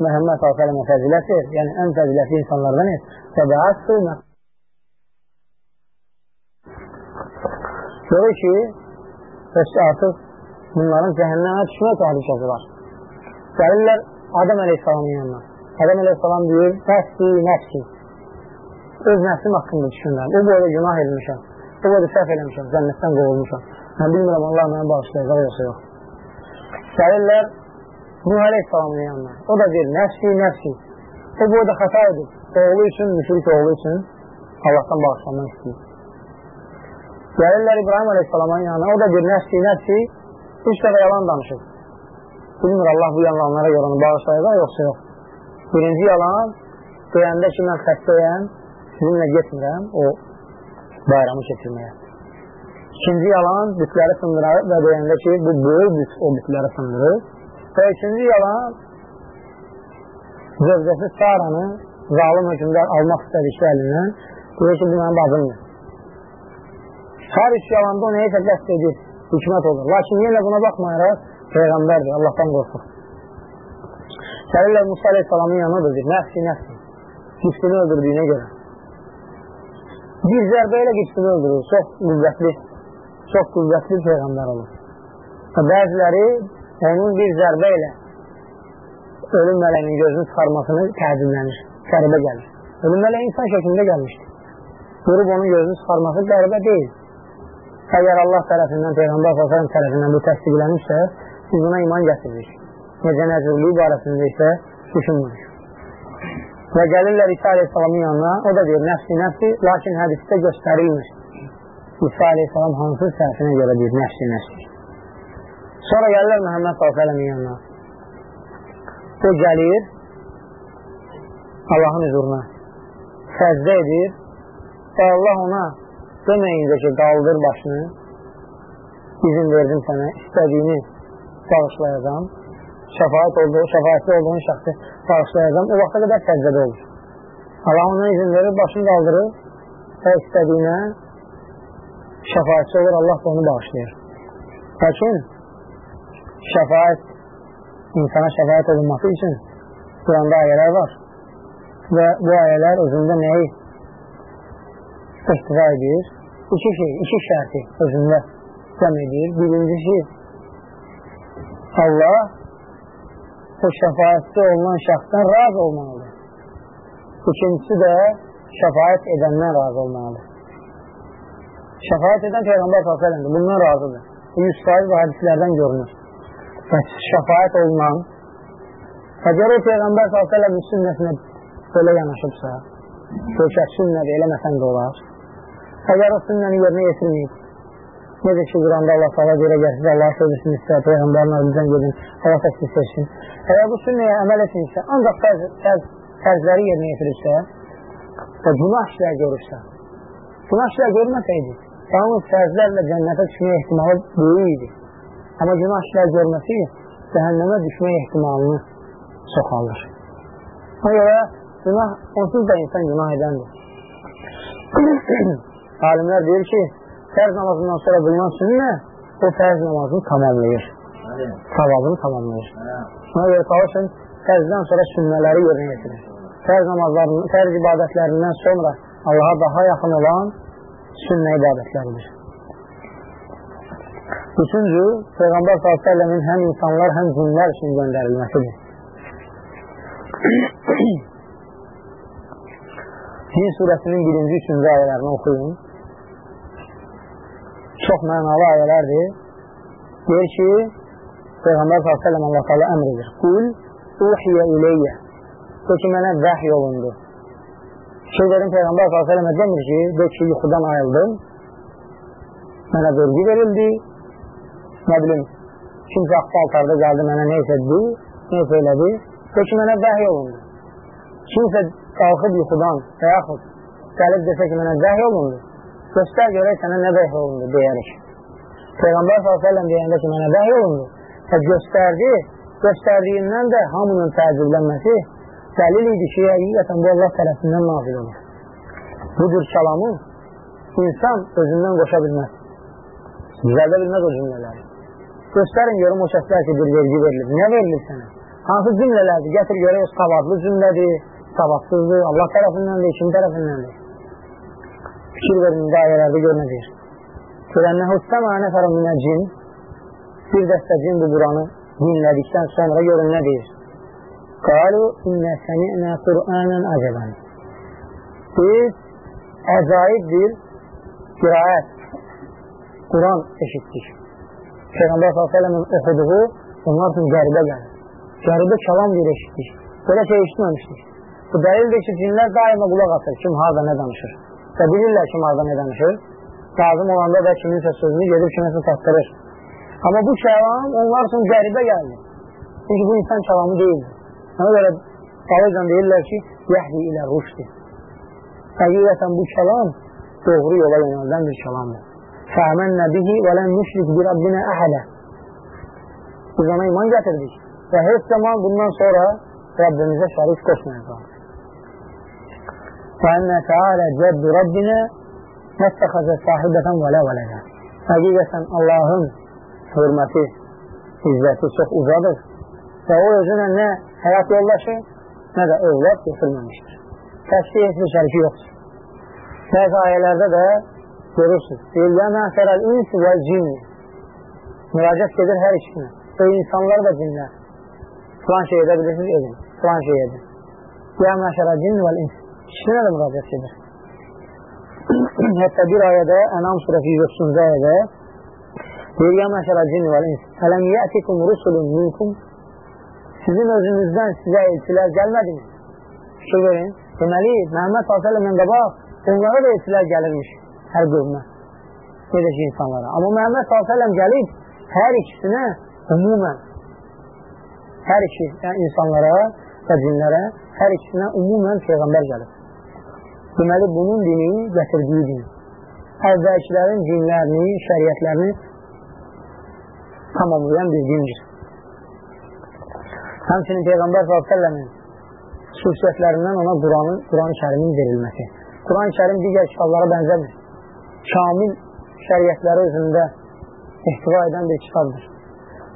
S1: Məhəmməd s.ə.və fəzilətdir, yəni ən fəzilətli insanlardan et. Təbəət sığmə. Görür ki, bəs artıq bunların cəhənnəmə düşmə təhlükəsi var. Gəlirlər Adəm əleyhissalamın yanına. Adəm əleyhissalam deyir, nəfsi, nəfsi. Öz nəfsim haqqında düşünürəm. O boyda günah edmişəm. O boyda səhv eləmişəm, cənnətdən qovulmuşam. Mən bilmirəm, Allah mənə bağışlayacaq, yoxsa yox. Gəlirlər Nuh Aleyhisselamın yanına. O da deyir, nəfsi, nəfsi. O boyda xəta edib. Oğlu üçün, müşrik oğlu üçün Allahdan bağışlanmaq istəyir. Gəlirlər İbrahim Aleyhisselamın yanına. O da deyir, nəfsi, nəfsi. Üç dəfə yalan danışır. Bilmir Allah bu yalanlara görə onu bağışlayacaq, yoxsa yox. Birinci yalan, deyəndə ki, mən xəstəyəm, sizinlə getmirəm o bayramı keçirməyə. İkinci yalan, bütləri sındırır və deyəndə ki, bu böyük büt o bütləri sındırır. Və üçüncü yalan zövcəsi Saranı zalim hökümdar almaq istədikdə əlindən deyir ki, bu mənim bacımdır. Hər üç yalanda o nəyisə qəst edir, hikmət olur. Lakin yenə buna baxmayaraq Peyğəmbərdir, Allahdan qorxur. Gəlirlər Musa Aleyhisselamın yanına da deyir, nəfsi, nəfsi, qüsünü öldürdüyünə görə. Bir zərbə ilə qüsünü öldürür, çox qüvvətli, çox qüvvətli Peyğəmbər olur. Bəziləri onun bir zərbə ilə ölüm mələyinin gözünü çıxarmasını təəccüblənir, qəribə gəlir. Ölüm mələyi insan şəklində gəlmişdir. Durub onun gözünü çıxarması qəribə deyil. Əgər Allah tərəfindən, Peyğəmbər Fəsələm tərəfindən bu təsdiqlənirsə, biz buna iman gətiririk. Necə nəzirliyi barəsində isə düşünmürük. Və gəlirlər İsa Aleyhisselamın yanına, o da deyir, nəfsi, nəfsi, lakin hədisdə göstərilmir. İsa Aleyhisselam hansı səhəfinə görə deyir, nəfsi, nəfsi. Sonra gəlirlər Məhəmməd s.ə.v-in yanına. O gəlir Allahın huzuruna səcdə edir və Allah ona deməyincə ki, qaldır başını izin verdim sənə, istədiyini bağışlayacam şəfaət olduğu, şəfaətli olduğun şəxsi bağışlayacam, o vaxta qədər səcdədə olur. Allah ona izin verir, başını qaldırır və istədiyinə şəfaətçi olur, Allah onu bağışlayır. Lakin şəfaət, insana şəfaət olunması üçün Quranda ayələr var və bu ayələr özündə nəyi ihtiva edir? İki şey, iki şərti özündə cəm edir. Birincisi, Allah o şəfaətçi olunan şəxsdən razı olmalıdır. İkincisi də şəfaət edəndən razı olmalıdır. Şəfaət edən Peyğəmbər s.ə.v bundan razıdır. Bu 100% bu hədislərdən görünür və şəfayət olunan əgər o Peyğəmbər s.ə.v sünnəsinə belə yanaşıbsa, kökət sünnədir, eləməsən də olar. Əgər o sünnəni yerinə yetirməyib, necə ki, Quranda Allah s.ə.və görə gəlsin, Allah sözüsünü istə, Peyğəmbərin ardından gedin, Allah təsbih seçsin. Əgər bu sünnəyə əməl etmirsə, ancaq fərzləri yerinə yetiribsə və günah işlər görürsə, günah işlər görməsəydi, yalnız fərzlərlə cənnətə düşməyə ehtimalı böyük idi. Amma günah işlər görməsi cəhənnəmə düşmək ehtimalını çoxalır. Ona görə günah, onsuz da insan günah edəndir. Alimlər deyir ki, fərz namazından sonra bulunan sünnə o fərz namazını tamamlayır. Savabını tamamlayır. Ona görə çalışın, fərzdən sonra sünnələri yerinə getirir. Fərz namazlarının, fərz ibadətlərindən sonra Allaha daha yaxın olan sünnə ibadətləridir. Üçüncü, Peyğəmbər s.ə.v-in həm insanlar, həm cinlər üçün göndərilməsidir. Cin surəsinin birinci, üçüncü ayələrini oxuyun. Çox mənalı ayələrdir. Deyir ki, Peyğəmbər s.ə.v Allah s.ə.v əmr edir. Qul, uhiyə iləyyə. De ki, mənə vəhy olundu. Şey dedim, Peyğəmbər s.ə.v demir ki, de ki, yuxudan ayıldım. Mənə vergi verildi, nə bilim, kimsə axı paltarda gəldi mənə neysə dedi, neysə elədi, o ki mənə vəhy olundu. Kimsə qalxıb yuxudan və yaxud gəlib desə ki, mənə vəhy olundu, göstər görək sənə nə vəhy olundu deyərik. Peyğəmbər s.ə.v deyəndə ki, mənə vəhy olundu və göstərdi, göstərdiyindən də hamının təəccüblənməsi dəlil idi ki, həqiqətən bu Allah tərəfindən nazil olur. Budur kəlamı insan özündən qoşa bilməz. Düzəldə bilməz o cümlələri. Göstərin görüm o səslər ki, bir vergi verilib. Nə verilir sənə? Hansı cümlələrdir? Gətir görək, savadlı cümlədir, savadsızdır, Allah tərəfindəndir, kim tərəfindəndir? Fikir verin, indi ayələrdə görməyəcək. Görənnəhu səmə nəfərə minə cin, bir dəstə cin bu Quranı dinlədikdən sonra görün nə deyir? Qalu innə səmi'nə Qur'anən acəbən. Biz əcaib bir qiraət, Quran eşitdik. Peyğəmbər s.ə.v-in oxuduğu onlar üçün qəribə gəlir. Qəribə kəlam bir eşitdik. Belə şey eşitməmişdik. Bu dəlildir ki, cinlər daima qulaq atır. Kim harada nə danışır. Və bilirlər kim harada nə danışır lazım olanda da kiminsə sözünü gedib kiməsə çatdırır. Amma bu kəlam onlar üçün qəribə gəldi. Çünki bu insan kəlamı deyildir. Ona görə qalıcan deyirlər ki, yəhdi ilə ruşdir. Həqiqətən bu kəlam doğru yola yönəldən bir kəlamdır. Və lən müşrik bir Rabbinə əhədə. Biz ona iman gətirdik və heç zaman bundan sonra Rabbimizə şərik qoşmayacaq. Fəənnə tealə cəddu Rabbinə Məttəxəzə sahibətən vələ vələdə. Həqiqətən Allahın hörməti, izzəti çox uzadır və o özünə nə həyat yoldaşı, nə də övlad götürməmişdir. Təşkil heç bir şəriki yoxdur. Bəzi ayələrdə də görürsünüz. Deyil, ya məsərəl insi və cinni. Müraciət gedir hər ikisinə. Və insanlar və cinlər. Filan şey edə bilirsiniz, edin. Filan şey edin. Ya məsərəl cinni və insi. İkisinə də müraciət gedir. Hətta bir ayədə, Ənam surəsi 130-cu ayədə deyir, ya məşərə cin və ins, ələm yətikum rusulun minkum sizin özünüzdən sizə elçilər gəlmədimi? Fikir verin. Deməli, Məhəmməd s.ə.v-lə qabaq onlara da elçilər gəlirmiş hər qövmə. Necə ki, insanlara. Amma Məhəmməd s.ə.v gəlib hər ikisinə umumən hər iki yəni insanlara və cinlərə hər ikisinə umumən Peyğəmbər gəlib. Deməli, bunun dini gətirdiyi din. Əvvəlkilərin dinlərini, şəriətlərini tamamlayan bir dindir. Həmçinin Peyğəmbər s.ə.v-in xüsusiyyətlərindən ona Quranın, Quran-ı kərimin verilməsi. Quran-ı kərim digər kitablara bənzəmir. Kamil şəriətləri özündə ihtiva edən bir kitabdır.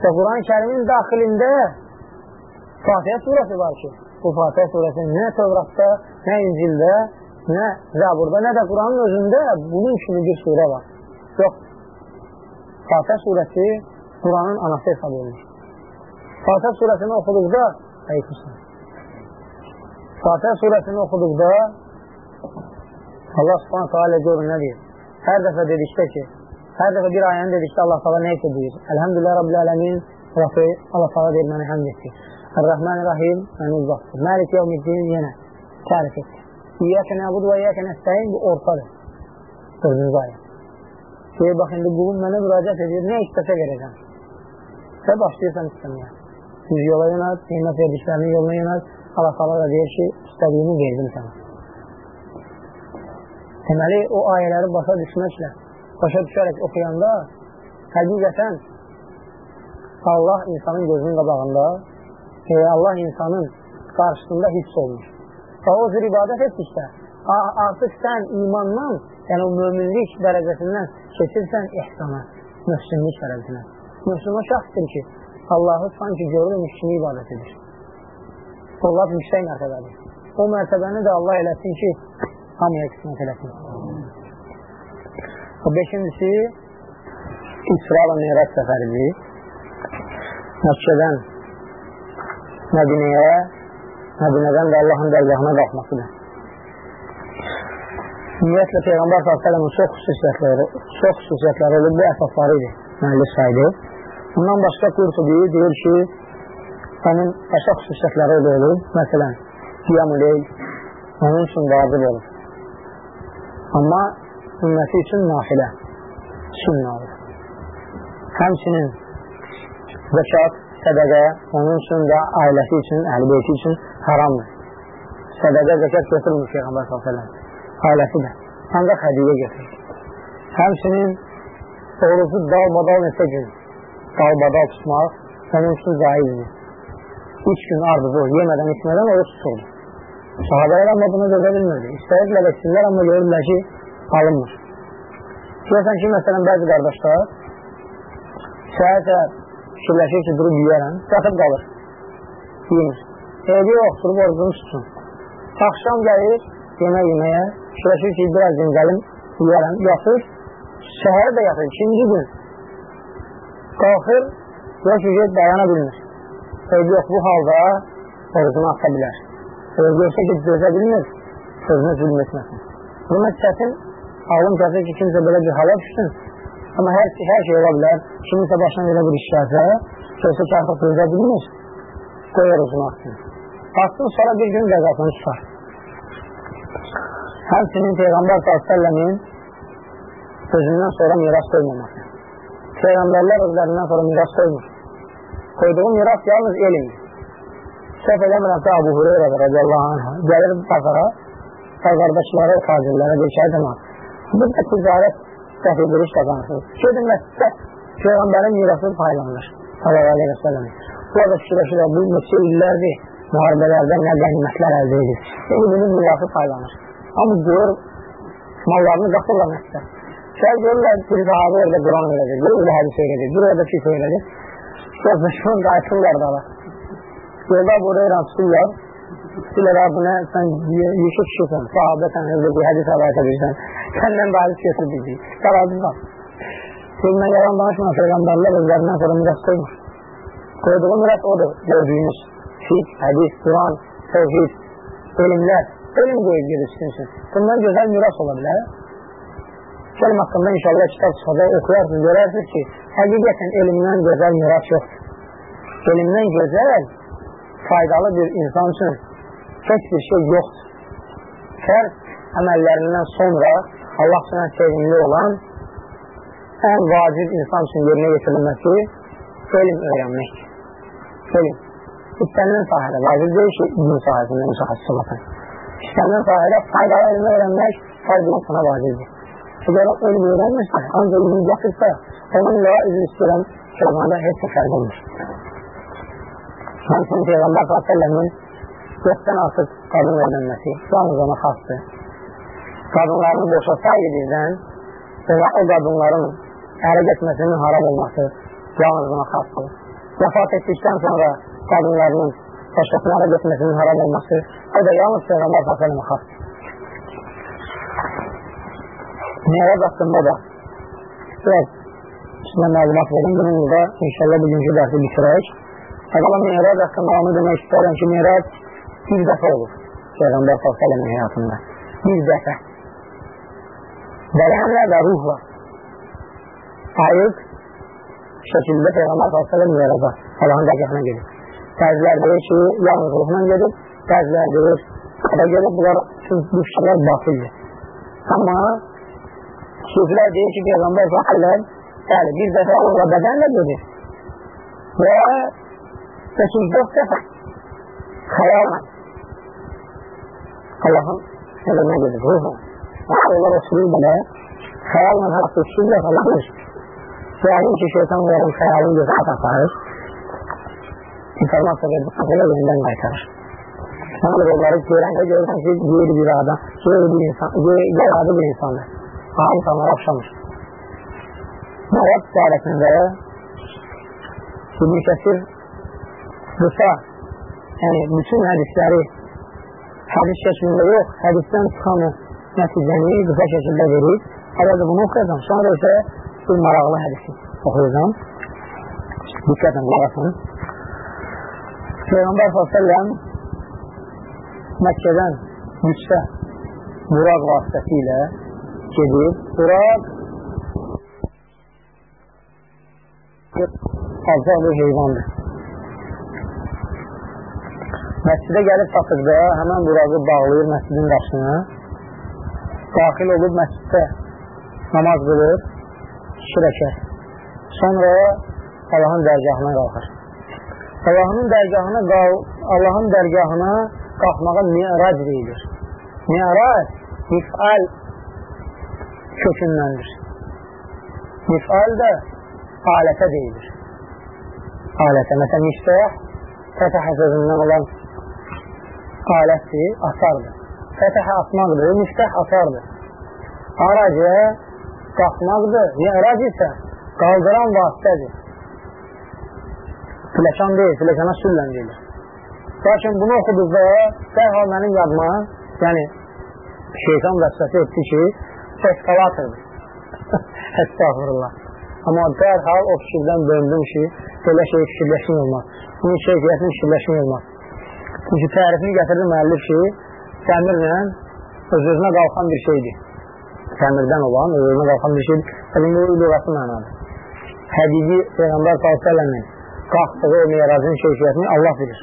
S1: Və Quran-ı kərimin daxilində Fatihə surəsi var ki, bu Fatihə surəsi nə Tövratda, nə İncildə nə Zaburda, nə də Quranın özündə bunun kimi bir surə var. Yox. Fatih surəsi Quranın anası hesab olunur. Fatih surəsini oxuduqda Aleykümselam. Fatih surəsini oxuduqda Allah subhanahu teala görün nə deyir? Hər dəfə dedikdə ki, hər dəfə bir ayəni dedikdə Allah təala nə isə deyir? Elhamdülillah Rabbil Ələmin Rafi Allah təala deyir mənə həmd etdi. Ər-Rəhmanir-Rahim məni uzaqdır. Məlik yevmiddin yenə tərif etdi. İyyəkə nəbud və iyyəkə nəstəyin bu ortadır. Dördüncü ayə. Deyir, bax, indi qulum mənə müraciət edir, nə istəsə verəcəm. Və başlayırsan istəməyə. Düz yola yönəl, nimet verdiklərinin yoluna yönəl. Allah sala da deyir ki, istədiyini verdim sənə. Deməli, o ayələri başa düşməklə, başa düşərək oxuyanda, həqiqətən Allah insanın gözünün qabağında və Allah insanın qarşısında hiss olmuş. Və o cür ibadət etdikdə, artıq sən imandan, yəni o möminlik dərəcəsindən keçirsən ihsana, möhsünlük dərəcəsinə. Möhsün o şəxsdir ki, Allahı sanki görülmüş kimi ibadət edir. Allah yüksək mərtəbədir. O mərtəbəni də Allah eləsin ki, hamıya qismət eləsin. O beşincisi, İsra'la Meyrat səfərimiz Məkkədən Mədinəyə Mədinədən də Allahın dərgahına qalxmasıdır. Ümumiyyətlə, Peyğəmbər s.ə.v-in çox xüsusiyyətləri, çox xüsusiyyətləri olub, bu əsasları idi, müəllif saydı. Bundan başqa Qurtubi deyir ki, onun başqa xüsusiyyətləri olub, məsələn, qiyam-ı leyl, onun üçün vacib olur. Amma ümməti üçün nafilə, sünnə olur. Həmçinin zəkat, sədəqə onun üçün və ailəsi üçün, əhl-beyti üçün haramdır. Sədəqə zəkat götürmür Peyğəmbər s.ə.v. Ailəsi də. Ancaq hədiyyə götürür. Həmçinin orucu dal-badal neçə gün dal-badal tutmaq onun üçün caizdir. Üç gün ardıcı yemədən, içmədən oruç tuturdu. Sahabələr amma bunu dödə bilmirdi. İstəyirlər etsinlər, amma görürlər ki, alınmır. Görürsən ki, məsələn, bəzi qardaşlar səhər-səhər fikirləşir ki, durub yiyərəm, yatıb qalır. Yiyir. Evdə yox, durub orucunu tutsun. Axşam gəlir, yemək yeməyə, fikirləşir ki, biraz dincəlim, yiyərəm, yatır, səhər də yatır, ikinci gün qalxır, yox ki, dayana bilmir. Evdə yox, bu halda orucunu ata bilər. Ev görsə ki, dözə bilmir, sözünü zülm etməsin. Buna çətin, alım gəzir ki, kimsə belə bir hala düşsün, Amma hər, hər şey ola bilər. Kiminsə başına elə bir iş gəlsə, görsə ki, artıq dözə bilmir, qoyar uzun atsın. Atsın, sonra bir gün qəzasını tutar. Həmçinin Peyğəmbər s.ə.v-in özündən sonra miras qoymaması. Peyğəmbərlər özlərindən sonra miras qoymur. Qoyduğu miras yalnız elmdir. Səhv eləmirəmsə Abu Hureyra radiyallahu anh gəlir bazara, bazardakılara, tacirlərə bir şey demaz. Bu da ticarət dəfi duruş qazanırsınız. Gedin məsciddə Peyğəmbərin mirasını paylanır. Sallallahu aleyhi və sələm. Burada fikirləşirlər, bu neçə illərdir müharibələrdən nə qənimətlər əldə edir. Yəni, bunun mirası paylanır. Amma görür, mallarını qatırlar məsciddə. Şəhər görürlər, bir sahabə orada Quran öyrədir, bir orada hədis öyrədir, bir orada fik öyrədir. Sözləşmən qayıtırlar da var. Yolda buraya tuturlar, Deyirlər, bu nə, sən yusuf kişisən, sahabə sən hızlı bir hədis rəvayət edirsən, səndən bahis götürdük, qaradı var. Sözünə yalan danışma, Peyğəmbərlər özlərindən sonra miras qoymur. Qoyduğu miras odur, gördüyünüz fik, hədis, Quran, tevhid, elmlər, elm qoyub gedirsin. Bundan gözəl miras ola bilər. Gəlm haqqında inşallah kitab çıxacaq, oxuyarsınız, görərsiniz ki, həqiqətən elmdən gözəl miras yoxdur. Elmdən gözəl, faydalı bir insan üçün heç bir şey yoxdur. Fərz əməllərindən sonra Allah sənə sevimli olan ən vacib insan üçün yerinə getirilməsi elm öyrənməkdir. Elm. İstənilən sahədə vacib deyil ki, din sahəsində müsahəsi baxın. İstənilən sahədə faydalı elmi öyrənmək hər bir insana vacibdir. Əgər o elmi öyrənmirsə, ancaq ilmi gətirsə, onunla üzr istəyirəm, Peyğəmbərdə heç bir fərq olmur. Həmçinin Peyğəmbər s.ə.v-in yoxdan artıq qadın öyrənməsi yalnız ona xastdır. Qadınların boşasaydı bizdən və o qadınların ərə getməsinin haram olması yalnız ona xastdır. Vəfat etdikdən sonra qadınların başqasına ərə getməsinin haram olması o da yalnız Peyğəmbər s.ə.və xastdır. Meyvəz haqqında da biraz sizə məlumat verin. Bunun da inşallah bugünkü dərsi bitirək. Əqalan Meyvəz haqqında onu demək istəyirəm ki, Meyvəz bir dəfə olur Peyğəmbər s.ə.v-in həyatında. Bir dəfə. Bədənlə və ruhla ayıq şəkildə Peyğəmbər s.ə.v meyraza Allahın dərgahına gedir. Bəzilər deyir ki, yalnız ruhla gedir, bəzilər deyir, kada gedir, bunlar üçün bu fikirlər batildir. Amma sözlər deyir ki, Peyğəmbər s.ə.v bəli, bir dəfə orada bədənlə gedir və تشده صفة خيالا اللهم صل المجد فيها وعلى رسول الله خيال من هرس الشدة فلحمش فعلم شيطان غير الخيال اللي تعطى فارس informasyonu kapıda yeniden kaytarır. Sonra onları gören ve gören şey diğeri bir adam, diğeri bir insan, diğeri adı bir insandır. Ama insanlar akşamır. Murat Zahret'in ve İbn-i Kesir qısa, yəni bütün hədisləri hədis şəklində yox, hədisdən çıxanı nəticəni qısa şəkildə verir. Hələ bunu oxuyacam. Sonra isə bir maraqlı hədisi oxuyacam. Diqqətən qulaqasın. Peyğəmbər s.ə.v Məkkədən Mücsə Murad vasitəsilə gedir. Murad alçaq bir heyvandır. Məscidə gəlib çatırda həmən buraqı bağlayır məscidin qaşını. Daxil olub məsciddə namaz qılır, iki rəkət. Sonra Allahın dərgahına qalxır. Allahın dərgahına qal Allahın dərgahına qalxmağa mi'rac deyilir. Mi'rac mif'al kökündəndir. Mifal də alətə deyilir. Alətə. Məsələn, miftah fətəhə sözündən olan alətdir, asardır. Fətəhə atmaqdır, miftah asardır. Aracə qalxmaqdır, mi'rac isə qaldıran vasitədir. Filəkan deyil, filəkana süllən deyilir. Lakin bunu oxuduqda dərhal mənim yadıma, yəni şeytan vəsvəsə etdi ki, eskalatordur. Estağfurullah. Amma dərhal o fikirdən döndüm ki, belə şey fikirləşmək olmaz. Bunun keyfiyyətini fikirləşmək olmaz. Çünki tərifini gətirdi müəllif ki, dəmirlə öz-özünə qalxan bir şeydir. Dəmirdən olan, öz-özünə qalxan bir şeydir. Elin bu lüğəsi mənadır. Həqiqi Peyğəmbər s.ə.v-in qalxdığı o meyrazın keyfiyyətini Allah bilir.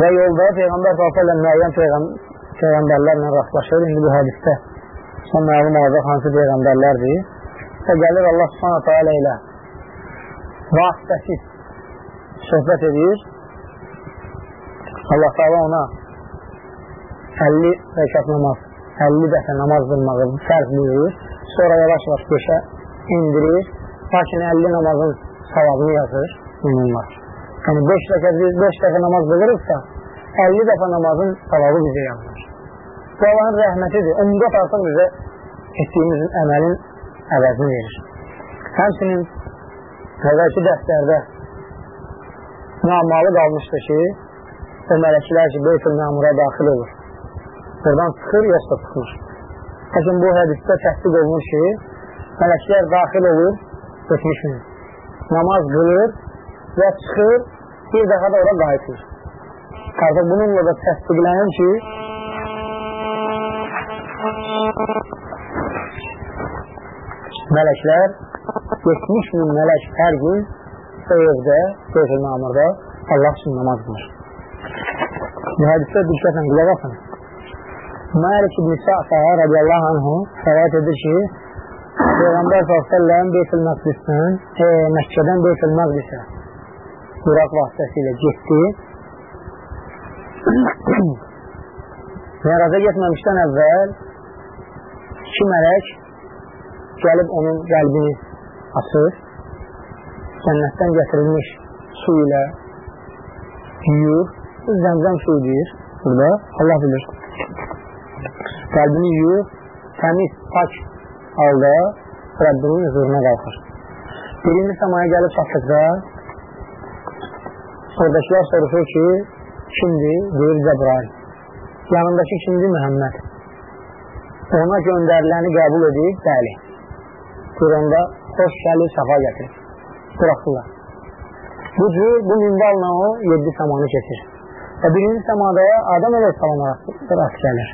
S1: Və yolda Peyğəmbər s.ə.v müəyyən Peyğəm Peyğəmbərlərlə rastlaşır. İndi bu hədisdə son məlum olacaq hansı Peyğəmbərlərdir. Və gəlir Allah s.ə.v ilə vasitəsiz söhbət edir. Allah Teala ona 50 rəkat namaz, 50 dəfə namaz qılmağı fərz buyurur. Sonra yavaş-yavaş beşə indirir. Lakin 50 namazın savabını yazır ümumlar. Yəni 5 dəfə, 5 dəfə namaz qılırıqsa 50 dəfə namazın savabı bizə yazılır. Bu Allahın rəhmətidir. Umdat artıq bizə etdiyimiz əməlin əvəzini verir. Həmsinin əvvəlki dərslərdə namalı qalmışdı ki, o mələklər Beytül Məmura daxil olur. Buradan çıxır, yoxsa çıxmır. Lakin bu hədisdə təsdiq olunur ki, mələklər daxil olur, etmiş mi? namaz qılır və çıxır, bir dəfə də ora qayıtır. Artıq bununla da təsdiqlənir ki, mələklər 70 min mələk hər gün evdə, Beytül Mamırda Allah üçün namaz qılır. Bu hədisdə diqqətlə qulaq asın. Malik ibn Sa'fa radiyallahu anhu rəvayət edir ki, Peyğəmbər s.ə.v Beytül Məqdisdən, e, Məkkədən Beytül Məqdisə Iraq vasitəsilə getdi. Meraza getməmişdən əvvəl iki mələk gəlib onun qəlbini açır. Cənnətdən gətirilmiş su ilə yuyur. Zəmzəm suyu deyir. Burada Allah bilir. Qəlbini yuyur. Təmiz, pak halda Rəbbinin huzuruna qalxır. Birinci səmaya gəlib çatdıqda oradakılar soruşur ki, kimdir? Deyir Cəbrail. Yanındakı kimdir? Məhəmməd. Ona göndəriləni qəbul edib, bəli. Bir onda xoş gəlir, səfa gətirir. Buraxırlar. Bu cür, bu minvalla o 7 səmanı keçir. Və birinci səmada Adam əleyhissalama rast gəlir.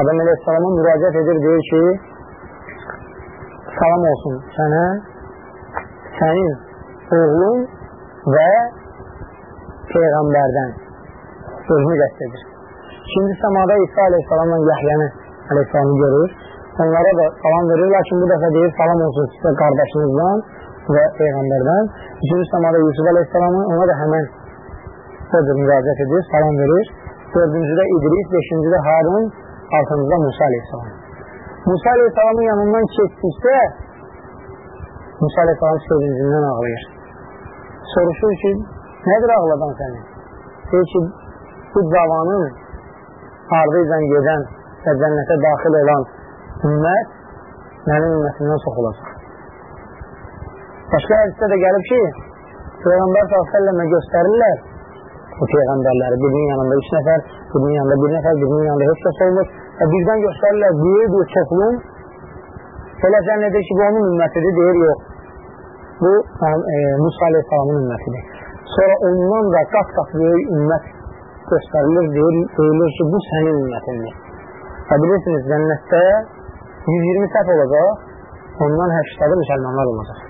S1: Adam əleyhissalama müraciət edir, deyir ki, salam olsun sənə, sənin oğlun və Peyğəmbərdən sözünü qəst edir. İkinci səmada İsa aleyhissalamla Yahyəni aleyhissalamı görür. Onlara da salam verir, lakin bu dəfə deyir salam olsun sizə qardaşınızdan və Peyğəmbərdən. Üçüncü səmada Yusuf aleyhissalamı ona da həmən odur müraciət edir, salam verir. Dördüncüdə İdris, beşincidə Harun, altıncıda Musa aleyhissalam. Musa Aleyhisselamın yanından keçdikdə Musa Aleyhisselam sevincindən ağlayır. Soruşur ki, nədir ağladan səni? Deyir ki, bu cavanın ardıyla gedən və cənnətə daxil olan ümmət mənim ümmətimdən soxulacaq. Başqa hədisdə də gəlib ki, Peyğəmbər s.ə.və göstərirlər bu Peyğəmbərləri. Birinin yanında üç nəfər, birinin yanında bir nəfər, birinin yanında heç kəs olmur və birdən göstərirlər böyük bir çoxluğun elə zənn edir ki, bu onun ümmətidir, deyir, yox. Bu, e, Musa aleyhissalamın ümmətidir. Sonra ondan da qat-qat böyük ümmət göstərilir, deyir, deyilir ki, bu sənin ümmətindir. Və bilirsiniz, cənnətdə 120 səhv olacaq, ondan 80 müsəlmanlar olacaq.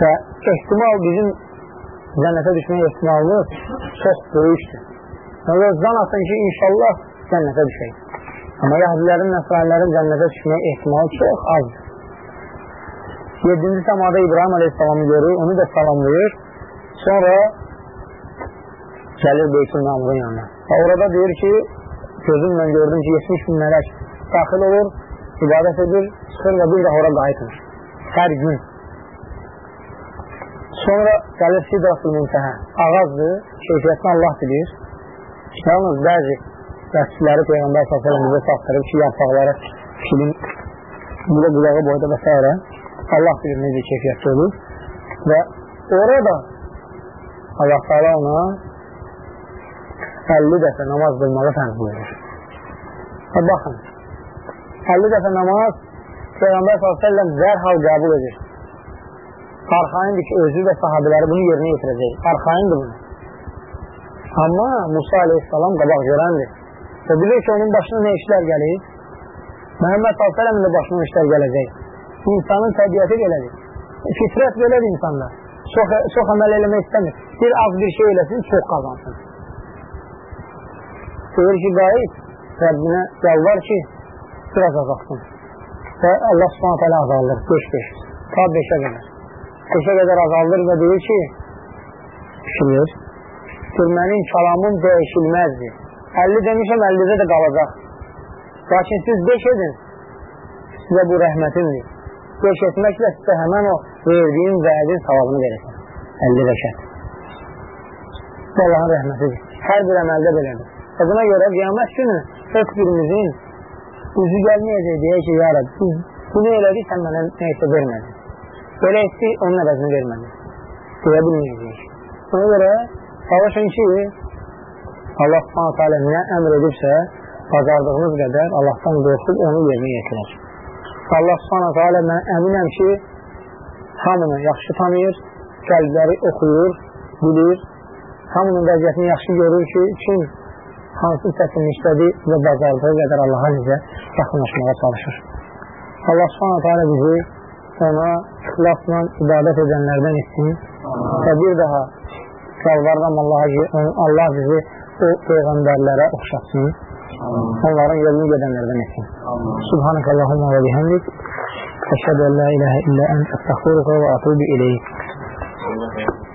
S1: Və ehtimal bizim cənnətə düşmək ehtimalımız çox böyükdür. Və zan atın ki, inşallah cənnətə düşək. Amma yahudilərin, nəsranilərin cənnətə düşmək ehtimalı çox azdır. 7-ci səmada İbrahim aleyhissalamı görür, onu da salamlayır. Sonra gəlir Beytül Namurun yanına. Və orada deyir ki, gözümlə gördüm ki, 70 bin mələk daxil olur ibadət edir, çıxır və bir daha ora qayıtmır. Hər gün. Sonra gəlir sidratul müntəhə. Ağazdır, keyfiyyətini Allah bilir. Yalnız bəzi vəsiləri Peyğəmbər s.ə.v bizə çatdırıb ki, yarpaqları filin burada qulağı boyda və s. Allah bilir necə keyfiyyətli olur. Və orada Allah Teala ona 50 dəfə namaz qılmağı fərz buyurur. Və baxın, 50 dəfə namaz Peyğəmbər s.ə.v dərhal qəbul edir. Arxayındır ki, özü və sahabələri bunu yerinə yetirəcək. Arxayındır bunu. Amma Musa aleyhissalam qabaq görəndir. Və bilir ki, onun başına nə işlər gəlir? Məhəmməd s.ə.v də başına işlər gələcək. İnsanın təbiəti belədir. Fitrət belədir insanda. Çox, çox əməl eləmək istəmir. Bir az bir şey eləsin, çox qazansın. Deyir ki, qayıt, Rəbbinə yalvar ki, biraz azalsın. Və Allah subhanət hələ azaldır, 5-5, ta 5-ə qədər. 5-ə qədər azaldır və deyir ki, düşünür, deyir, mənim kəlamım dəyişilməzdir. 50 demişəm, 50-də də qalacaq. Lakin siz 5 edin, sizə bu rəhmətimdir. 5 etməklə sizə həmən o verdiyim vədin savabını verəcək. 50 rəşət. Bu Allahın rəhmətidir. Hər bir əməldə belədir. Və buna görə qiyamət günü heç birimizin üzü gəlməyəcək deyə ki, ya Rəb, biz bunu elədik, sən mənə neysə vermədin. Belə etdi, onun əvəzini vermədin. Deyə bilməyəcək. Buna görə çalışın ki, Allah subhanət hələ nə əmr edibsə, bacardığınız qədər Allahdan qorxub onu yerinə yetirir. Allah subhanət hələ mən əminəm ki, hamını yaxşı tanıyır, qəlbləri oxuyur, bilir, hamının vəziyyətini yaxşı görür ki, kim hansı çətinlikdədir və bacardığı qədər Allaha necə yaxınlaşmağa çalışır. Allah subhanətə alə bizi ona ixlasla ibadət edənlərdən etsin və bir daha yalvarıram Allaha ki, Allah bizi o peyğəmbərlərə oxşatsın, onların yolunu gedənlərdən etsin. Subhanək Allahumma və bihəmdik, əşhədə ən la iləhə illə ən əstəxfiruqa və atubu iləyik.